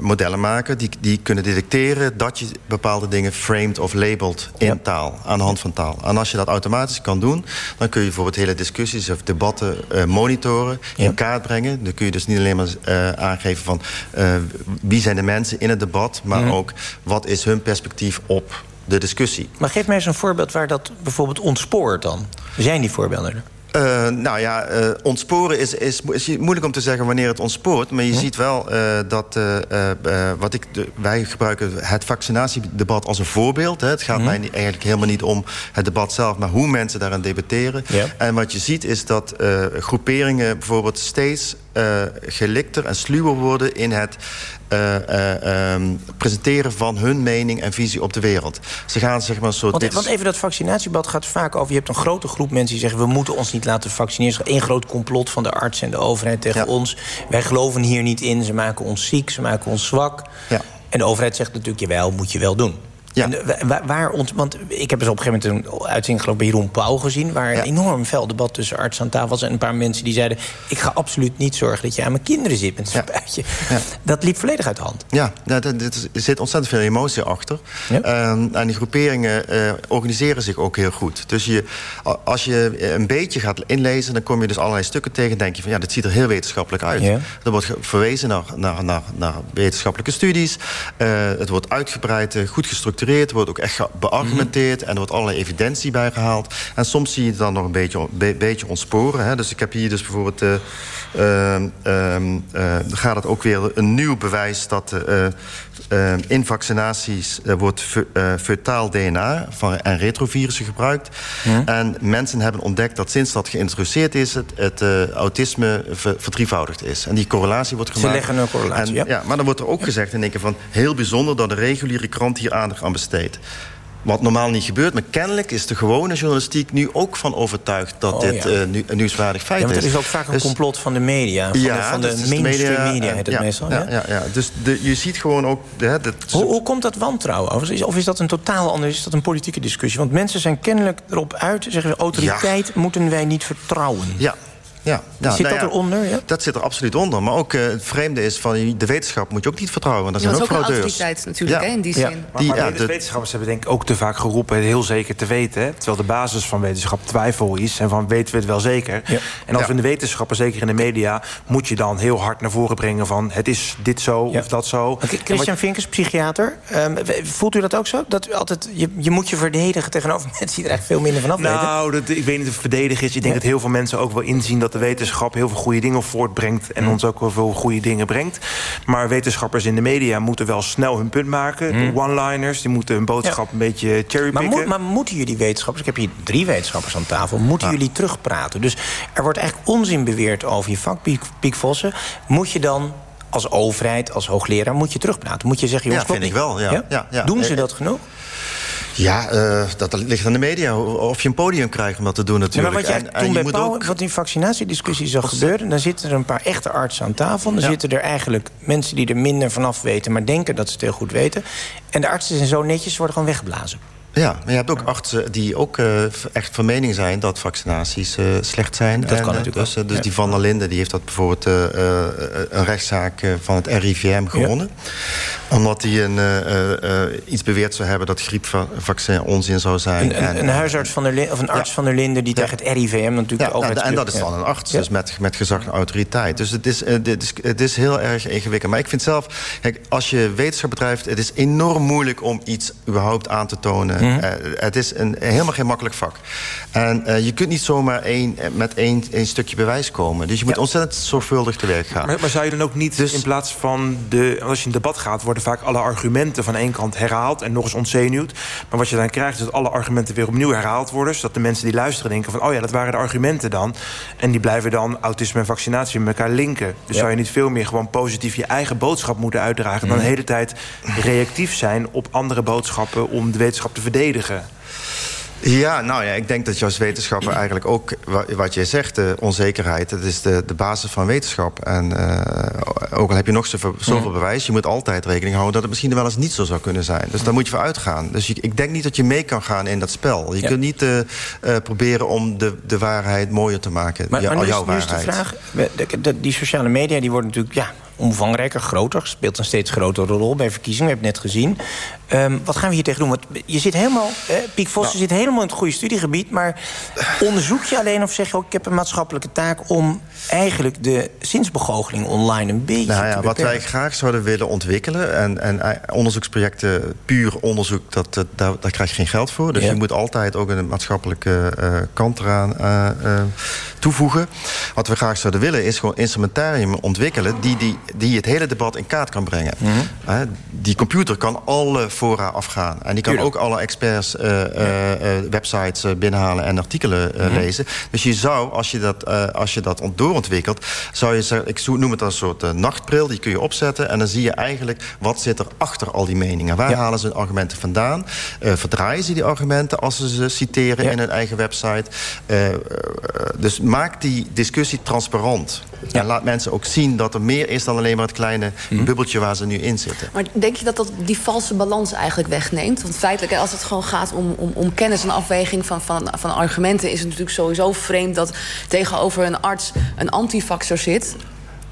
modellen maken... Die, die kunnen detecteren dat je bepaalde dingen framed of labelt in taal. Aan de hand van taal. En als je dat automatisch kan doen... dan kun je bijvoorbeeld hele discussies of debatten uh, monitoren... in kaart brengen. Dan kun je dus niet alleen maar aangeven van... wie zijn de mensen in het debat... maar mhm. ook wat is hun perspectief op de discussie. Maar geef mij eens een voorbeeld waar dat bijvoorbeeld ontspoort dan. Zijn die voorbeelden er? Uh, nou ja, uh, ontsporen is, is, is, moeilijk om te zeggen wanneer het ontspoort. Maar je hm? ziet wel uh, dat wat ik, de, wij gebruiken het vaccinatiedebat als een voorbeeld. Hè. Het gaat hm? mij niet, eigenlijk helemaal niet om het debat zelf, maar hoe mensen daaraan debatteren. Ja. En wat je ziet is dat groeperingen bijvoorbeeld steeds gelikter en sluwer worden in het uh, presenteren van hun mening en visie op de wereld. Ze gaan zeg maar een soort... Want, want even dat vaccinatiebad gaat vaak over... je hebt een grote groep mensen die zeggen... we moeten ons niet laten vaccineren. Er is één groot complot van de arts en de overheid tegen ons. Wij geloven hier niet in. Ze maken ons ziek, ze maken ons zwak. Ja. En de overheid zegt natuurlijk... jawel, moet je wel doen. Ja. waar, waar ont, want ik heb dus op een gegeven moment een uitzending geloof bij Jeroen Pauw gezien... waar een enorm fel debat tussen artsen aan tafel was... en een paar mensen die zeiden... ik ga absoluut niet zorgen dat je aan mijn kinderen zit met een spuitje. Ja. Dat liep volledig uit de hand. Ja, er zit ontzettend veel emotie achter. Um, en die groeperingen uh, organiseren zich ook heel goed. Dus je, als je een beetje gaat inlezen... dan kom je dus allerlei stukken tegen en denk je van... ja, dit ziet er heel wetenschappelijk uit. Er wordt verwezen naar, naar, naar, naar wetenschappelijke studies. Uh, het wordt uitgebreid, goed gestructureerd gestructureerd, wordt ook echt beargumenteerd... en er wordt allerlei evidentie bij gehaald. En soms zie je het dan nog een beetje, beetje ontsporen. Hè. Dus ik heb hier dus bijvoorbeeld... Uh, uh, gaat het ook weer een nieuw bewijs dat in vaccinaties wordt fetaal DNA van, en retrovirussen gebruikt. En mensen hebben ontdekt dat sinds dat geïntroduceerd is... het, het autisme ver, verdrievoudigd is. En die correlatie wordt gemaakt. Ze leggen een correlatie, en, ja. Maar dan wordt er ook gezegd in één keer van... heel bijzonder dat de reguliere krant hier aandacht aan besteedt. Wat normaal niet gebeurt. Maar kennelijk is de gewone journalistiek nu ook van overtuigd... dat oh, dit uh, nu, een nieuwswaardig feit ja, is. Er is ook vaak een dus, complot van de media. Van ja, de, van de mainstream media, media heet het meestal. Ja, ja, ja, dus de, je ziet gewoon ook... Hè, dat, hoe, hoe komt dat wantrouwen? Of is, of is dat een totaal anders? Is dat een politieke discussie? Want mensen zijn kennelijk erop uit... zeggen autoriteit moeten wij niet vertrouwen. Ja, ja, ja, zit nou dat eronder? Ja? Dat zit er absoluut onder. Maar ook uh, het vreemde is van de wetenschap moet je ook niet vertrouwen. Want dat zijn ook fraudeurs. Dat is ook autoriteit natuurlijk hè, in die zin. Maar, die, de wetenschappers hebben denk ik ook te vaak geroepen... heel zeker te weten. Hè? Terwijl de basis van wetenschap twijfel is. En van weten we het wel zeker. En als we in de wetenschappen, zeker in de media... moet je dan heel hard naar voren brengen van... het is dit zo of dat zo. Okay, Christian Vinkers, psychiater. Um, voelt u dat ook zo? Dat u altijd, je, je moet je verdedigen tegenover mensen... die er echt veel minder van af nou, weten? Nou, dat, ik weet niet of het verdedigen is. Ik denk dat heel veel mensen ook wel inzien... dat de wetenschap heel veel goede dingen voortbrengt... en ons ook wel veel goede dingen brengt. Maar wetenschappers in de media moeten wel snel hun punt maken. De one-liners, die moeten hun boodschap een beetje cherrypicken. Maar, maar, moeten jullie wetenschappers... ik heb hier drie wetenschappers aan tafel... moeten jullie terugpraten? Dus er wordt eigenlijk onzin beweerd over je vak, Piek Vossen. Moet je dan als overheid, als hoogleraar, moet je terugpraten? Moet je zeggen, jongens, ja, vind ik wel. Ja. Ja? ja? Doen ze dat genoeg? Ja, uh, dat ligt aan de media. Of je een podium krijgt om dat te doen natuurlijk. Ja, maar wat jij en, toen bij Pauw, ook... wat in vaccinatiediscussie zag gebeuren... dan zitten er een paar echte artsen aan tafel. Dan zitten er eigenlijk mensen die er minder vanaf weten... maar denken dat ze het heel goed weten. En de artsen zijn zo netjes, worden gewoon weggeblazen. Ja, maar je hebt ook artsen die ook uh, echt van mening zijn... dat vaccinaties uh, slecht zijn. Dat kan natuurlijk Dus, dus die Van der Linden die heeft dat bijvoorbeeld... Uh, een rechtszaak van het RIVM gewonnen. Ja. Omdat hij een, iets beweerd zou hebben... dat griepvaccin onzin zou zijn. Een, en, een huisarts van der of een arts van der Linden... die tegen het RIVM natuurlijk ja, nou, En dat is dan een arts, dus met, met gezag en autoriteit. Dus het is, het, is, het is heel erg ingewikkeld. Maar ik vind zelf, kijk, als je wetenschap bedrijft... het is enorm moeilijk om iets überhaupt aan te tonen Mhm. Eh, het is een, helemaal geen makkelijk vak. En uh, je kunt niet zomaar één, eh, met één, één stukje bewijs komen. Dus je moet ontzettend zorgvuldig te werk gaan. Maar, maar, zou je dan ook niet dus, in plaats van... De, als je in debat gaat, worden vaak alle argumenten van één kant herhaald... en nog eens ontzenuwd. Maar wat je dan krijgt is dat alle argumenten weer opnieuw herhaald worden... zodat de mensen die luisteren denken van... oh ja, dat waren de argumenten dan. En die blijven dan autisme en vaccinatie met elkaar linken. Dus zou je niet veel meer gewoon positief je eigen boodschap moeten uitdragen... dan mhm. de hele tijd reactief zijn op andere boodschappen... om de wetenschap te verdedigen. Ja, nou ja, ik denk dat je als wetenschapper eigenlijk ook... wat jij zegt, de onzekerheid, dat is de, de basis van wetenschap. En uh, ook al heb je nog zoveel, zoveel bewijs... je moet altijd rekening houden dat het misschien wel eens niet zo zou kunnen zijn. Dus daar moet je voor uitgaan. Dus je, ik denk niet dat je mee kan gaan in dat spel. Je kunt niet uh, uh, proberen om de, de waarheid mooier te maken. Maar, maar nu, is, jouw nu is de waarheid. vraag... de- die sociale media die worden natuurlijk ja, omvangrijker, groter. Speelt een steeds grotere rol bij verkiezingen. We hebben het net gezien. Ehm, wat gaan we hier tegen doen? Want je zit helemaal... Eh, Piek Vos, je zit helemaal in het goede studiegebied... maar onderzoek je alleen of zeg je ook... ik heb een maatschappelijke taak om eigenlijk de zinsbegoocheling online een beetje Nou te ja, wat wij graag zouden willen ontwikkelen... en, en eh, onderzoeksprojecten, puur onderzoek, dat, dat, daar, daar krijg je geen geld voor. Dus Ja. je moet altijd ook een maatschappelijke eh, kant eraan eh, toevoegen. Wat we graag zouden willen is gewoon instrumentarium ontwikkelen... die, die, die het hele debat in kaart kan brengen. Mhm. Die computer kan alle fora afgaan. En die kan Tuurlijk. ook alle experts eh, eh, eh, websites binnenhalen en artikelen Mhm. lezen. Dus je zou, als je dat, eh, als je dat ont- doorontwikkelt... zou je zeggen, ik zo- noem het een soort nachtbril, die kun je opzetten... en dan zie je eigenlijk wat zit er achter al die meningen. Waar halen ze hun argumenten vandaan? Eh, verdraaien ze die argumenten als ze ze citeren in hun eigen website? Dus maak die discussie transparant. En laat mensen ook zien dat er meer is dan alleen maar het kleine Mhm. bubbeltje waar ze nu in zitten. Maar denk je dat dat die valse balans eigenlijk wegneemt? Want feitelijk, als het gewoon gaat om, om, om kennis en afweging van, van, van argumenten... is het natuurlijk sowieso vreemd dat tegenover een arts een antifaxer zit...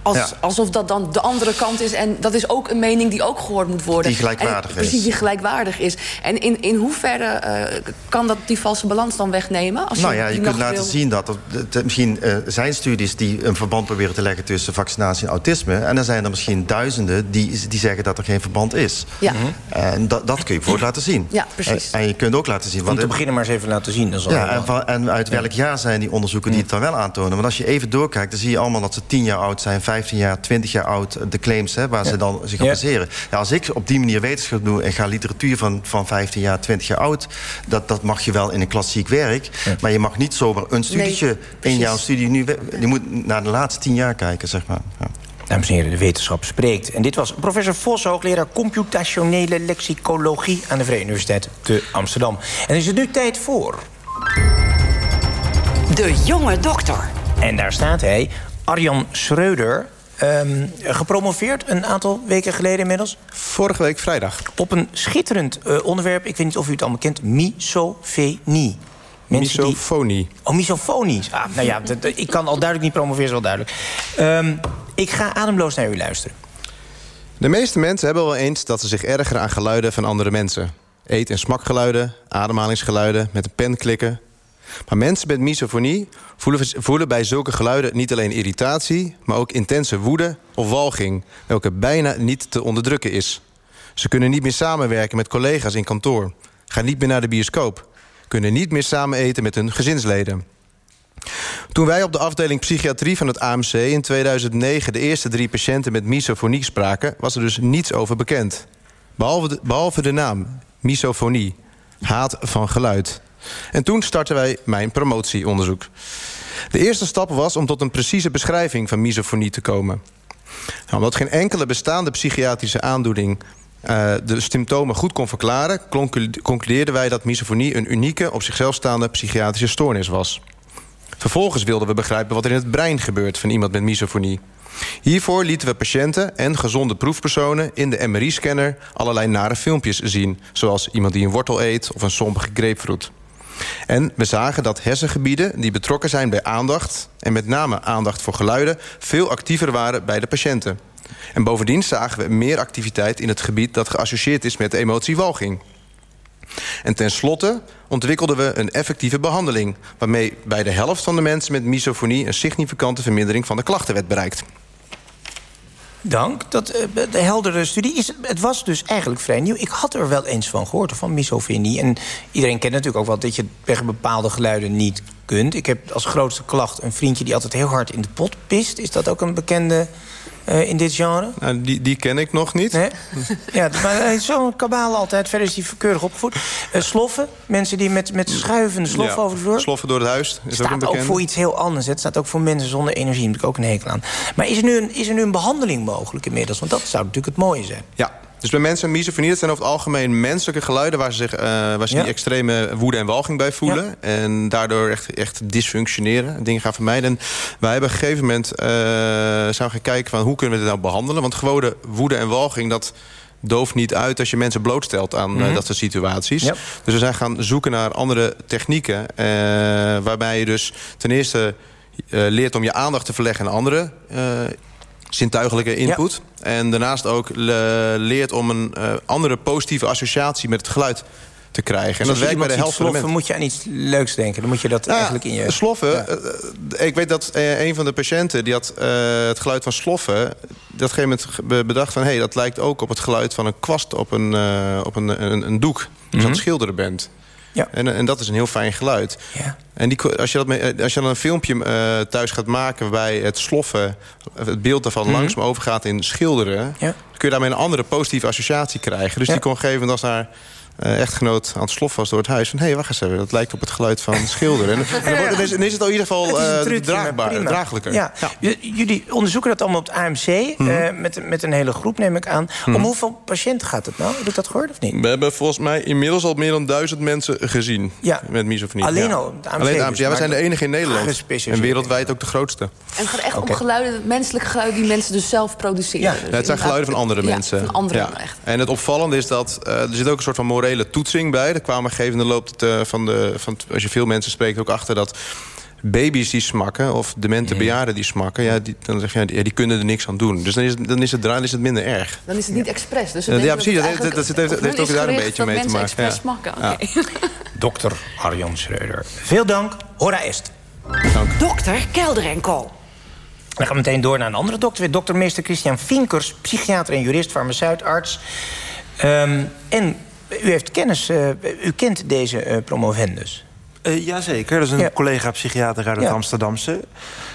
Als, Ja. Alsof dat dan de andere kant is. En dat is ook een mening die ook gehoord moet worden. Die gelijkwaardig En- is. Precies, die gelijkwaardig is. En in, in hoeverre eh, kan dat die valse balans dan wegnemen? Als nou ja, je kunt laten zien dat er misschien eh, zijn studies die een verband proberen te leggen tussen vaccinatie en autisme. En dan zijn er misschien duizenden die, die zeggen dat er geen verband is. Ja. En dat, dat kun je voor laten zien. Ja, precies. En, en je kunt ook laten zien. Om te beginnen maar eens even laten zien. Al ja, en, van- en uit welk jaar zijn die onderzoeken die het dan wel aantonen? Want als je even doorkijkt, dan zie je allemaal dat ze 10 jaar oud zijn, 15 jaar, 20 jaar oud, de claims hè, waar Ja. ze dan zich op Ja. baseren. Ja, als ik op die manier wetenschap doe en ga literatuur van, van 15 jaar, 20 jaar oud, dat, dat mag je wel in een klassiek werk. Maar je mag niet zomaar een studietje in jouw studie nu. Je moet naar de laatste 10 jaar kijken, zeg maar. Ja. Dames en heren, de wetenschap spreekt. En dit was professor Vos, hoogleraar computationele lexicologie... aan de Vrije Universiteit te Amsterdam. En is het nu tijd voor... De jonge dokter. En daar staat hij, Arjan Schreuder... ehm, gepromoveerd een aantal weken geleden inmiddels. Vorige week vrijdag. Op een schitterend eh, onderwerp, ik weet niet of u het allemaal kent... misofenie. Mensen die- Misofonie. Oh, misofonie. Ah, nou ja, dat- dat- ik kan al duidelijk niet promoveren, is wel duidelijk. Ehm, ik ga ademloos naar u luisteren. De meeste mensen hebben wel eens dat ze zich ergeren aan geluiden van andere mensen. Eet- en smakgeluiden, ademhalingsgeluiden, met een pen klikken. Maar mensen met misofonie voelen, voelen bij zulke geluiden niet alleen irritatie... maar ook intense woede of walging, welke bijna niet te onderdrukken is. Ze kunnen niet meer samenwerken met collega's in kantoor. Gaan niet meer naar de bioscoop. Kunnen niet meer samen eten met hun gezinsleden. Toen wij op de afdeling psychiatrie van het AMC in 2009... de eerste drie patiënten met misofonie spraken... was er dus niets over bekend. Behalve de, behalve de naam, misofonie. Haat van geluid. En toen startten wij mijn promotieonderzoek. De eerste stap was om tot een precieze beschrijving van misofonie te komen. Nou, omdat geen enkele bestaande psychiatrische aandoening... eh, de symptomen goed kon verklaren... conclu- concludeerden wij dat misofonie een unieke... op zichzelf staande psychiatrische stoornis was. Vervolgens wilden we begrijpen wat er in het brein gebeurt... van iemand met misofonie. Hiervoor lieten we patiënten en gezonde proefpersonen... in de MRI-scanner allerlei nare filmpjes zien... zoals iemand die een wortel eet of een sombige grapefruit. En we zagen dat hersengebieden die betrokken zijn bij aandacht... en met name aandacht voor geluiden... veel actiever waren bij de patiënten. En bovendien zagen we meer activiteit in het gebied... dat geassocieerd is met de emotie walging. En tenslotte ontwikkelden we een effectieve behandeling... waarmee bij de helft van de mensen met misofonie... een significante vermindering van de klachten werd bereikt. Dank. Dat, eh, de heldere studie is. Het was dus eigenlijk vrij nieuw. Ik had er wel eens van gehoord, van misofonie. En iedereen kent natuurlijk ook wel dat je tegen bepaalde geluiden niet kunt. Ik heb als grootste klacht een vriendje die altijd heel hard in de pot pist. Is dat ook een bekende eh, in dit genre? Nou, die, die ken ik nog niet. Nee? Ja, maar hij is zo'n kabaal altijd. Verder is hij keurig opgevoed. Eh, sloffen, mensen die met, met schuivende sloffen Ja, over de vloer. Sloffen door het huis is ook een staat ook voor iets heel anders. Het staat ook voor mensen zonder energie. Daar heb ik ook een hekel aan. Maar is er nu een, is er nu een behandeling mogelijk inmiddels? Want dat zou natuurlijk het mooie zijn. Ja, Dus bij mensen met misofonie, dat zijn over het algemeen menselijke geluiden... waar ze, zich, eh, waar ze Ja. die extreme woede en walging bij voelen. En daardoor echt, echt dysfunctioneren, dingen gaan vermijden. En wij hebben op een gegeven moment eh, zijn we gaan kijken... van hoe kunnen we dit nou behandelen. Want gewone woede en walging, dat dooft niet uit... als je mensen blootstelt aan eh, Mhm. dat soort situaties. Dus we zijn gaan zoeken naar andere technieken... waarbij je dus ten eerste leert om je aandacht te verleggen naar andere... eh, zintuigelijke input. En daarnaast ook le- leert om een eh, andere positieve associatie met het geluid te krijgen. En Dus dat als je werkt bij de helft van de moet je aan iets leuks denken. Dan moet je dat Nou eigenlijk in je... Sloffen, eh, ik weet dat eh, een van de patiënten... die had eh, het geluid van sloffen... dat gegeven moment be- bedacht van... hé, hey, dat lijkt ook op het geluid van een kwast op een, eh, op een, een, een doek. Dus Mhm. aan het schilderen bent. Ja. En, en dat is een heel fijn geluid. Ja. En die, als, je dat, mee- eh, als je dan een filmpje eh, thuis gaat maken... waarbij het sloffen, het beeld daarvan Mhm. langzaam overgaat in schilderen... Ja. kun je daarmee een andere positieve associatie krijgen. Dus die kon geven als haar eh, echtgenoot aan het sloffen was door het huis... van hé, wacht eens even, dat lijkt op het geluid van schilderen. En, dan, is, dan is het al in ieder geval eh, trucje, maar draagbaar, draaglijker. Ja. Jullie onderzoeken dat allemaal op het AMC, Mhm. eh, met, met een hele groep neem ik aan. Om hoeveel patiënten gaat het nou? Heb ik dat gehoord of niet? We hebben volgens mij inmiddels al meer dan duizend mensen gezien Ja. met misofonie. Alleen ja. al op het AMC Alleen het AMC. dus, Ja, we maar zijn de enige in Nederland. En wereldwijd ook de grootste. En het gaat echt om geluiden, menselijke geluiden die mensen dus zelf produceren. Ja, Dus Ja, het zijn geluiden van andere ja, mensen. van anderen Ja. echt. En het opvallende is dat eh, er zit ook een soort van morele toetsing bij. Er kwamen gegeven in de loop het, eh, van de, van, het- als je veel mensen spreekt ook achter dat baby's die smakken of demente bejaarden die smakken, ja, die, dan zeg je, ja, die, kunnen er niks aan doen. Dus dan is het, dan is het, dan is het minder erg. Dan is het niet expres. Dus Ja, ja, precies. Dat heeft- dat- dat heeft- dat heeft ook daar een beetje mee te maken, expres ja. smakken. Ja. oké. Dokter Arjan Schreuder. Veel dank. Hora est. Dokter Kelder en Co. Dan gaan we meteen door naar een andere dokter. weer Dokter meester Christian Vinkers, psychiater en jurist, farmaceut, arts. Ehm, en u heeft kennis, eh, u kent deze eh, promovendus. Eh jazeker, dat is een Ja. collega-psychiater uit het Ja. Amsterdamse.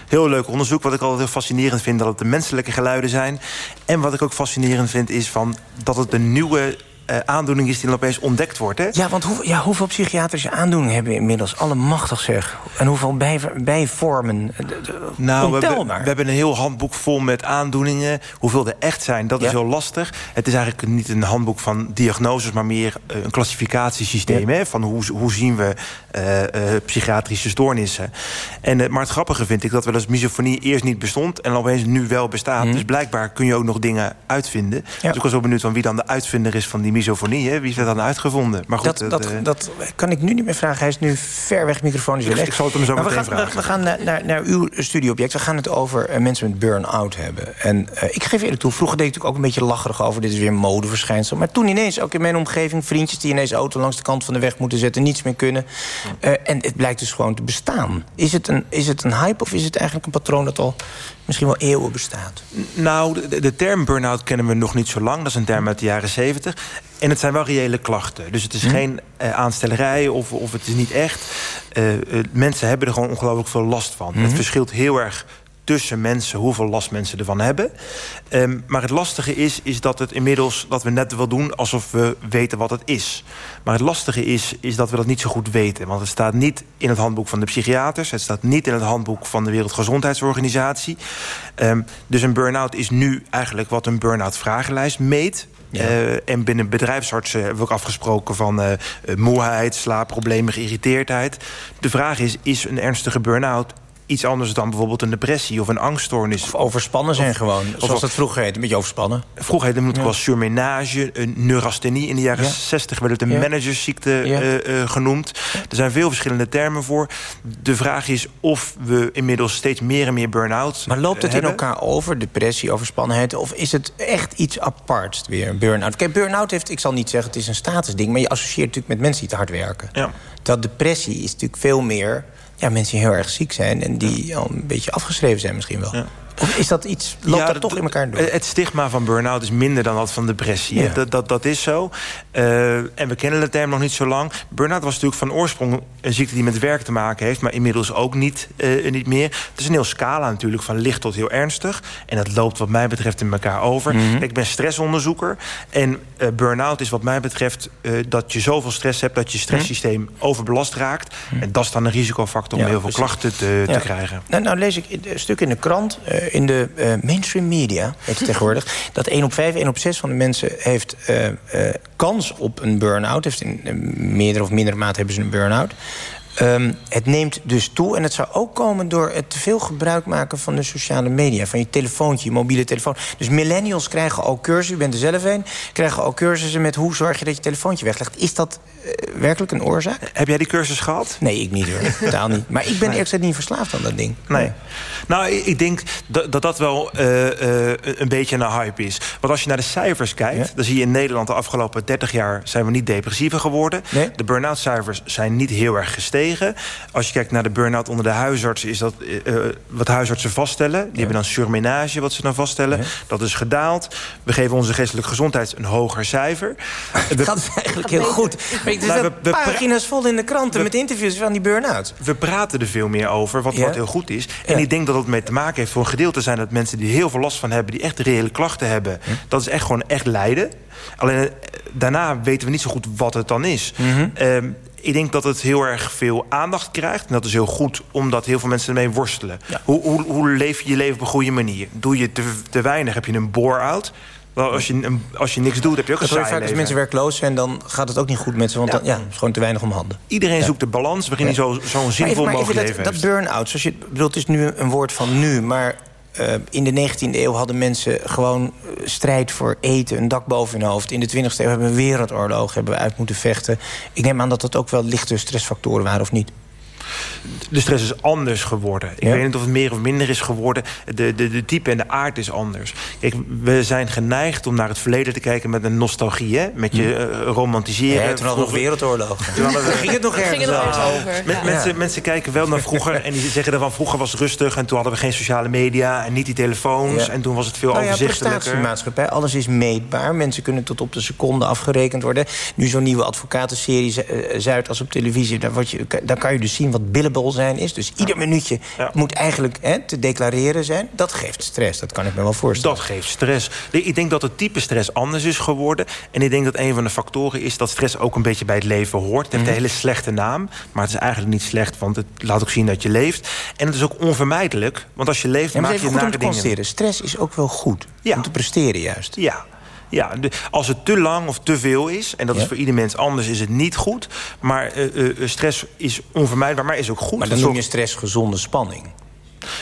Heel leuk onderzoek. Wat ik altijd heel fascinerend vind, dat het de menselijke geluiden zijn. En wat ik ook fascinerend vind, is van dat het een nieuwe eh, aandoening is die dan opeens ontdekt wordt. Hè? Ja, want hoe, ja, hoeveel psychiatrische aandoeningen hebben we inmiddels? Allemachtig zeg. En hoeveel bij, bijvormen? Eh, de- de- Nou, we we hebben een heel handboek vol met aandoeningen. Hoeveel er echt zijn, dat Ja. is heel lastig. Het is eigenlijk niet een handboek van diagnoses... maar meer eh, een klassificatiesysteem. Hè? Van hoe, hoe zien we psychiatrische stoornissen. En, eh, maar het grappige vind ik dat wel eens misofonie eerst niet bestond... en opeens nu wel bestaat. Mhm. Dus blijkbaar kun je ook nog dingen uitvinden. Dus ik was wel benieuwd van wie dan de uitvinder is van die misofonie. Hè? Wie is dat dan uitgevonden? Maar goed, dat, dat, eh, dat kan ik nu niet meer vragen. Hij is nu ver weg, microfoon Ik- zal het hem zo Maar we meteen gaan, vragen. We, we gaan naar, naar, naar uw studieobject. We gaan het over eh, mensen met burn-out hebben. En eh, ik geef eerlijk toe, vroeger deed ik natuurlijk ook een beetje lacherig over... dit is weer een modeverschijnsel. Maar toen ineens, ook in mijn omgeving... vriendjes die ineens auto langs de kant van de weg moeten zetten... niets meer kunnen. Eh, en het blijkt dus gewoon te bestaan. Is het, een, is het een hype of is het eigenlijk een patroon... dat al misschien wel eeuwen bestaat? Nou, de, de term burn-out kennen we nog niet zo lang. Dat is een term uit de jaren zeventig. En het zijn wel reële klachten. Dus het is geen eh, aanstellerij of, of het is niet echt. Eh, mensen hebben er gewoon ongelooflijk veel last van. Het verschilt heel erg tussen mensen hoeveel last mensen ervan hebben. Ehm, maar het lastige is, is dat het inmiddels dat we net wel doen alsof we weten wat het is. Maar het lastige is, is dat we dat niet zo goed weten. Want het staat niet in het handboek van de psychiaters. Het staat niet in het handboek van de Wereldgezondheidsorganisatie. Ehm, dus een burn-out is nu eigenlijk wat een burn-out vragenlijst meet. Eh, en binnen bedrijfsartsen hebben we ook afgesproken van eh, eh, moeheid, slaapproblemen, geïrriteerdheid. De vraag is, is een ernstige burn-out iets anders dan bijvoorbeeld een depressie of een angststoornis? Of overspannen zijn gewoon, zoals of- dat vroeger heette. Een beetje overspannen. Vroeger heette het Ja. wel surmenage, een neurasthenie. In de jaren Ja. 60 werd het een Ja. managersziekte eh, eh, genoemd. Er zijn veel verschillende termen voor. De vraag is of we inmiddels steeds meer en meer burn-out Maar loopt het in elkaar over, depressie, overspannenheid... of is het echt iets aparts weer, een burn-out? Kijk, burn-out heeft, ik zal niet zeggen het is een statusding... maar je associeert natuurlijk met mensen die te hard werken. Ja. Dat depressie is natuurlijk veel meer... Ja, mensen die heel erg ziek zijn en die al een beetje afgeschreven zijn misschien wel. Of is dat iets, loopt dat dat- toch in elkaar door? Het stigma van burn-out is minder dan dat van depressie. Ja. Dat, dat, dat is zo. Eh, en we kennen de term nog niet zo lang. Burn-out was natuurlijk van oorsprong een ziekte die met werk te maken heeft... maar inmiddels ook niet, eh, niet meer. Het is een heel scala natuurlijk, van licht tot heel ernstig. En dat loopt wat mij betreft in elkaar over. Mhm. Ik ben stressonderzoeker. En eh, burn-out is wat mij betreft eh, dat je zoveel stress hebt... dat je stresssysteem overbelast raakt. En dat is dan een risicofactor om Mhm. Ja, heel veel precies. klachten te, te krijgen. Nou, nou lees ik een stuk in de krant. Eh, in de uh, mainstream media, heet het tegenwoordig... dat 1 op 5, 1 op 6 van de mensen heeft uh, kans op een burn-out. Heeft in meerdere of mindere mate hebben ze een burn-out. Um, het neemt dus toe en het zou ook komen door het te veel gebruik maken van de sociale media. Van je telefoontje, je mobiele telefoon. Dus millennials krijgen al cursussen, u bent er zelf een... krijgen al cursussen met hoe zorg je dat je telefoontje weglegt. Is dat werkelijk een oorzaak? Heb jij die cursus gehad? Nee, ik niet hoor. Totaal niet. Maar ik ben nee. eerst niet verslaafd aan dat ding. Nee. Nou, ik denk dat dat, dat wel uh, uh, een beetje een hype is. Want als je naar de cijfers kijkt... Ja? dan zie je in Nederland de afgelopen 30 jaar... zijn we niet depressiever geworden. Nee? De burn-out cijfers zijn niet heel erg gestegen. Als je kijkt naar de burn-out onder de huisartsen... is dat uh, wat huisartsen vaststellen. Die ja. hebben dan surmenage, wat ze dan vaststellen. Ja. Dat is gedaald. We geven onze geestelijke gezondheid een hoger cijfer. Het gaat eigenlijk heel goed. Maar dus we, we pagina's vol in de kranten... We, met interviews van die burn-out. We praten er veel meer over, wat, ja. wat heel goed is. En ik denk dat het mee te maken heeft voor een gedeelte... zijn dat mensen die heel veel last van hebben... die echt reële klachten hebben. Dat is echt gewoon echt lijden. Alleen daarna weten we niet zo goed wat het dan is. Mm -hmm. um, ik denk dat het heel erg veel aandacht krijgt. En dat is heel goed, omdat heel veel mensen ermee worstelen. Ja. Hoe, hoe, hoe leef je je leven op een goede manier? Doe je te, te weinig, heb je een bore-out... Wel, als, je, als je niks doet, heb je ook een saai vaak leven. als mensen werkloos zijn, dan gaat het ook niet goed met ze. Want ja. Dan, ja, het is gewoon te weinig om handen. Iedereen ja. zoekt de balans waarin ja. hij zo'n zo zinvol maar even, mogelijk leven dat, dat burn-out, zoals je bedoelt, is nu een woord van nu. Maar uh, in de 19e eeuw hadden mensen gewoon strijd voor eten, een dak boven hun hoofd. In de 20e eeuw hebben we een wereldoorlog hebben we uit moeten vechten. Ik neem aan dat dat ook wel lichte stressfactoren waren, of niet? De stress is anders geworden. Ik Ja? weet niet of het meer of minder is geworden. De, de, de type en de aard is anders. Kijk, we zijn geneigd om naar het verleden te kijken met een nostalgie. Hè? Met je eh, romantiseren. Ja, toen hadden we nog wereldoorlog. Toen hadden we- ging het nog ergens over? ja. mensen, mensen kijken wel naar vroeger en die zeggen dan van vroeger was het rustig... en toen hadden we geen sociale media en niet die telefoons... Ja. en toen was het veel Nou ja, overzichtelijker. prestatiemaatschappij. Alles is meetbaar. Mensen kunnen tot op de seconde afgerekend worden. Nu zo'n nieuwe advocatenserie eh, Zuid als op televisie. Daar, word je, daar kan je dus zien wat billable zijn is. Dus ieder minuutje moet eigenlijk hè, te declareren zijn. Dat geeft stress, dat kan ik me wel voorstellen. Dat geeft stress. Ik denk dat het type stress anders is geworden. En ik denk dat een van de factoren is dat stress ook een beetje bij het leven hoort. Het heeft Mhm. een hele slechte naam. Maar het is eigenlijk niet slecht, want het laat ook zien dat je leeft. En het is ook onvermijdelijk. Want als je leeft, Ja, maar maak je goed om nare te dingen. constateren. Stress is ook wel goed. Om te presteren juist. Ja. Ja, de- als het te lang of te veel is... en dat Ja. is voor ieder mens anders, is het niet goed. Maar eh, eh, eh, stress is onvermijdbaar, maar is ook goed. Maar dan noem je stress gezonde spanning.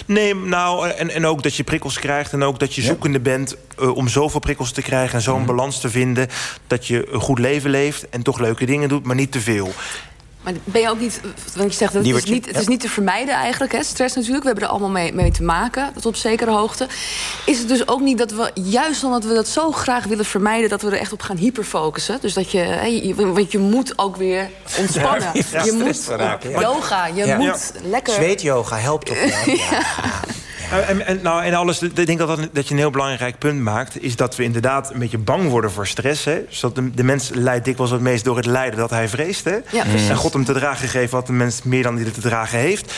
Nee, nou, en, en ook dat je prikkels krijgt... en ook dat je zoekende bent om zoveel prikkels te krijgen... en Mhm. zo'n balans te vinden dat je een goed leven leeft... en toch leuke dingen doet, maar niet te veel. Maar ben je ook niet, want je zegt dat het, is niet, het ja. is niet te vermijden eigenlijk, hè? stress natuurlijk. We hebben er allemaal mee, mee te maken, tot op zekere hoogte. Is het dus ook niet dat we, juist omdat we dat zo graag willen vermijden... dat we er echt op gaan hyperfocussen? Dus dat je, hè, je- want je moet ook weer ontspannen. Ja, je stress moet raken, ja. yoga, je Ja. moet lekker... Zweetyoga helpt toch wel? Eh, En, en, nou, en alles, ik denk dat, dat, dat je een heel belangrijk punt maakt... is dat we inderdaad een beetje bang worden voor stress. Hè? Dus dat de, de mens leidt dikwijls het meest door het lijden dat hij vreest. Hè? Ja. En God hem te dragen geeft wat de mens meer dan die te dragen heeft.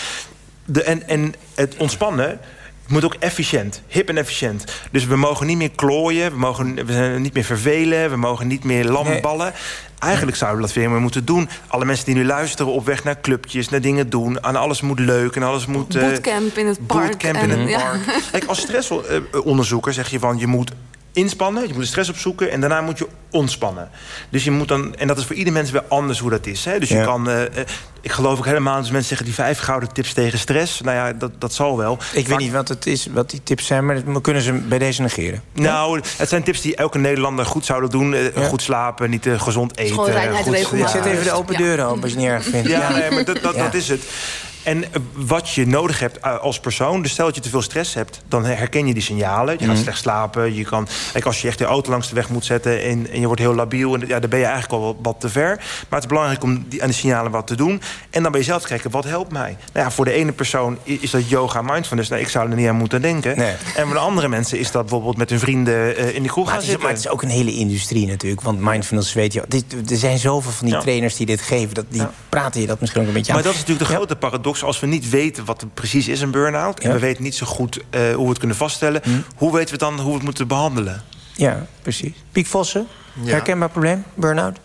De, en, en het ontspannen moet ook efficiënt, hip en efficiënt. Dus we mogen niet meer klooien, we mogen we zijn niet meer vervelen... we mogen niet meer lamballen. Eigenlijk zouden we dat veel meer moeten doen. Alle mensen die nu luisteren op weg naar clubjes, naar dingen doen... aan alles moet leuk en alles moet... eh, Bootcamp in het park. Bootcamp en, in het ja. park. Kijk, als stressonderzoeker zeg je van... je moet inspannen, je moet de stress opzoeken... en daarna moet je ontspannen. Dus je moet dan, en dat is voor ieder mens weer anders hoe dat is. Hè? Dus je Ja. kan... eh, eh, ik geloof ook helemaal als mensen zeggen... die vijf gouden tips tegen stress. Nou ja, dat, dat zal wel. Ik weet niet wat, het is, wat die tips zijn, maar dat kunnen ze bij deze negeren. Nou, het zijn tips die elke Nederlander goed zouden doen. Eh, Goed slapen, niet gezond eten. Goed-. Ik zet even de open Ja. deur open als je het niet erg vindt. Ja, nee, maar dat, dat, Ja. dat is het. En wat je nodig hebt eh, als persoon... dus stel dat je te veel stress hebt, dan herken je die signalen. Je gaat Mhm. slecht slapen. Je kan, kijk, als je echt de auto langs de weg moet zetten... en, en je wordt heel labiel, en, ja, dan ben je eigenlijk al wat, te ver. Maar het is belangrijk om die, aan die signalen wat te doen. En dan ben je zelf te kijken, wat helpt mij? Nou ja, voor de ene persoon is dat yoga, mindfulness. Nou, ik zou er niet aan moeten denken. Nee. En voor de andere mensen is dat bijvoorbeeld met hun vrienden... eh, in de kroeg Maar gaan is, maar zitten. het is ook een hele industrie natuurlijk. Want mindfulness weet je... Dit, er zijn zoveel van die Ja. trainers die dit geven. Dat, die praten je dat misschien ook een beetje Maar aan. dat is natuurlijk de grote paradox. Als we niet weten wat er precies is een burn-out... en Ja. we weten niet zo goed eh, hoe we het kunnen vaststellen... hoe weten we dan hoe we het moeten behandelen? Ja, precies. Piek Vossen, Ja. herkenbaar probleem, burn-out?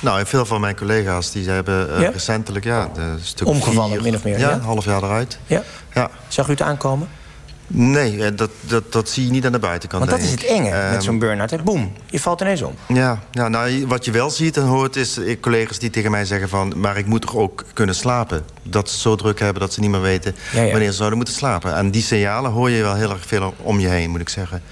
Nou, en veel van mijn collega's die hebben eh, Ja? recentelijk... Ja, de stuk Omgevallen, vier- min of meer, Ja, ja? een half jaar eruit. Ja. Ja. Zag u het aankomen? Nee, eh, dat, dat, dat zie je niet aan de buitenkant. Want dat is het enge met Ehm, zo'n burn-out. Boem, je valt ineens om. Ja, ja nou, wat je wel ziet en hoort is eh, collega's die tegen mij zeggen van... maar ik moet toch ook kunnen slapen. Dat ze zo druk hebben dat ze niet meer weten Ja, ja. wanneer ze zouden moeten slapen. En die signalen hoor je wel heel erg veel om je heen, moet ik zeggen.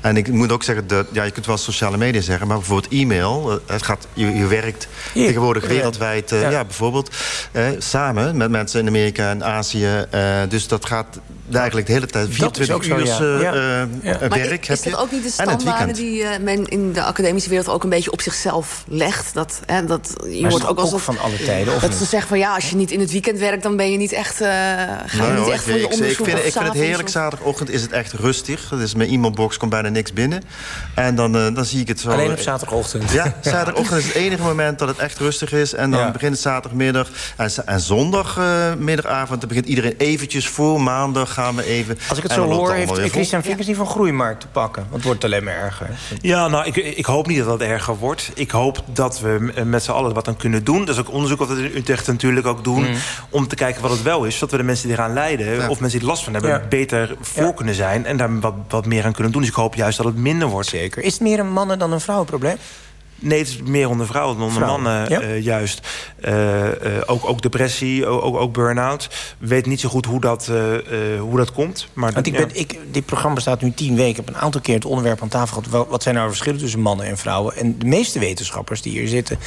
En ik moet ook zeggen, dat, ja, je kunt wel sociale media zeggen... maar bijvoorbeeld e-mail, eh, het gaat, je, je werkt Hier, tegenwoordig wereldwijd... Ja. ja. bijvoorbeeld eh, samen met mensen in Amerika en Azië. eh, dus dat gaat eigenlijk de hele tijd Dat is 24 ook zo, uur ja. Ja. Ja. Maar werk is dat ook niet de standaarden die eh, men in de academische wereld ook een beetje op zichzelf legt? Dat, hè, dat, je Maar wordt is ook als van alle tijden, of dat niet? ze zeggen van ja, als je niet in het weekend werkt, dan ben je niet echt, eh, ga je Nou, niet hoor, echt ik, voor je ik, ik, onderzoek. vind, of ik vind het heerlijk. Zaterdagochtend is het echt rustig. Dus mijn e-mailbox komt bijna niks binnen. En dan, eh, dan zie ik het zo. Alleen op zaterdagochtend. Ja, zaterdagochtend is het enige moment dat het echt rustig is. En dan Ja. begint het zaterdagmiddag. En, zondagmiddagavond dan begint iedereen eventjes voor. Maandag gaan we even. Als ik het En zo hoor, heeft. Christian Vinkers niet van groeimarkt te pakken. Want het wordt alleen maar erger. Ja, nou, ik, ik hoop niet dat dat erger wordt. Ik hoop dat we eh, met z'n allen wat aan kunnen doen. Dat is ook onderzoek wat we in Utrecht natuurlijk ook doen. Mm. Om te kijken wat het wel is. Zodat we de mensen die eraan lijden... of mensen die er last van hebben... Ja. beter voor kunnen zijn. En daar wat, wat meer aan kunnen doen. Dus ik hoop juist dat het minder wordt. Zeker. Is het meer een mannen- dan een vrouwenprobleem? Nee, het is meer onder vrouwen dan onder Vrouwen, mannen ja. eh, juist. Eh, eh, ook, ook depressie, ook, ook, burn-out. We weten niet zo goed hoe dat, hoe dat komt. Maar Want ik ja. ben, ik, dit programma bestaat nu tien weken. Ik heb een aantal keer het onderwerp aan tafel gehad. Wat zijn nou de verschillen tussen mannen en vrouwen? En de meeste wetenschappers die hier zitten...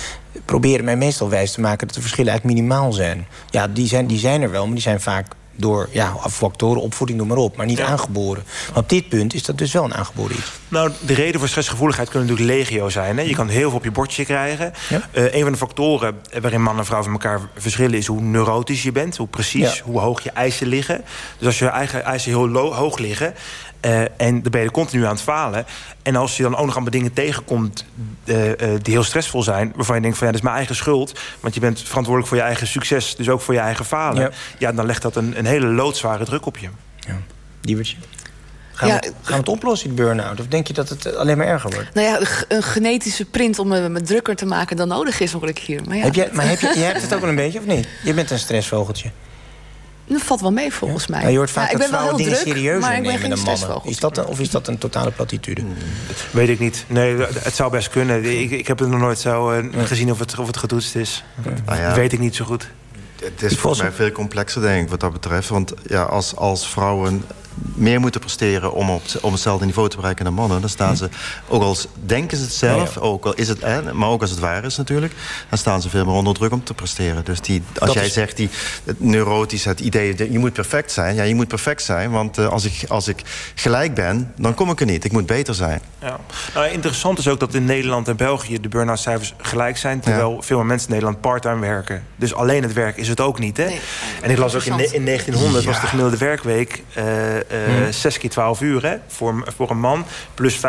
proberen mij meestal wijs te maken dat de verschillen eigenlijk minimaal zijn. Ja, die zijn, die zijn er wel, maar die zijn vaak door ja, factoren, opvoeding, noem maar op. Maar niet aangeboren. Maar op dit punt is dat dus wel een aangeboren iets. Nou, de reden voor stressgevoeligheid kunnen natuurlijk legio zijn. Hè? Je kan heel veel op je bordje krijgen. Eh, een van de factoren waarin man en vrouw van elkaar verschillen... is hoe neurotisch je bent, hoe precies, Ja. hoe hoog je eisen liggen. Dus als je eigen eisen heel hoog liggen... eh, en dan ben je continu aan het falen. En als je dan ook nog allemaal dingen tegenkomt... eh, eh, die heel stressvol zijn... waarvan je denkt van ja, dat is mijn eigen schuld... want je bent verantwoordelijk voor je eigen succes... dus ook voor je eigen falen. Ja. Ja, dan legt dat een, een hele loodzware druk op je. Diewertje. Gaan, Ja, we, gaan we het oplossen, die burn-out? Of denk je dat het alleen maar erger wordt? Nou ja, een genetische print om me me drukker te maken dan nodig is, hoor ik hier. Maar ja, Heb jij, maar heb je, jij hebt het ook wel een beetje, of niet? Je bent een stressvogeltje. Dat valt wel mee volgens mij. Ja, je hoort vaak Ja, ik dat ben wel vrouwen heel dingen druk, serieuzer maar ik ben geen dan mannen. Is dat een, of is dat een totale platitude? Weet ik niet. Nee, het zou best kunnen. Ik, ik heb het nog nooit zo eh, gezien of het, of het getoetst is. Nou ja. Weet ik niet zo goed. Het is volgens mij veel complexer, denk ik, wat dat betreft. Want ja, als, als vrouwen meer moeten presteren om, op, om hetzelfde niveau te bereiken dan mannen... dan staan ze, ook al denken ze het zelf, Ja, ook al is het, hè, maar ook als het waar is natuurlijk... dan staan ze veel meer onder druk om te presteren. Dus die, als Dat jij is- zegt, die, het neurotisch, het idee, dat je moet perfect zijn... ja, je moet perfect zijn, want eh, als, ik, als ik gelijk ben, dan kom ik er niet. Ik moet beter zijn. Ja. Nou, interessant is ook dat in Nederland en België... de burn-out cijfers gelijk zijn... terwijl veel meer mensen in Nederland parttime werken. Dus alleen het werk is het ook niet. Hè? En ik las ook in 1900 was de gemiddelde werkweek... eh, eh, Hm. 6 keer 12 uur hè? Voor, voor een man. Plus 50%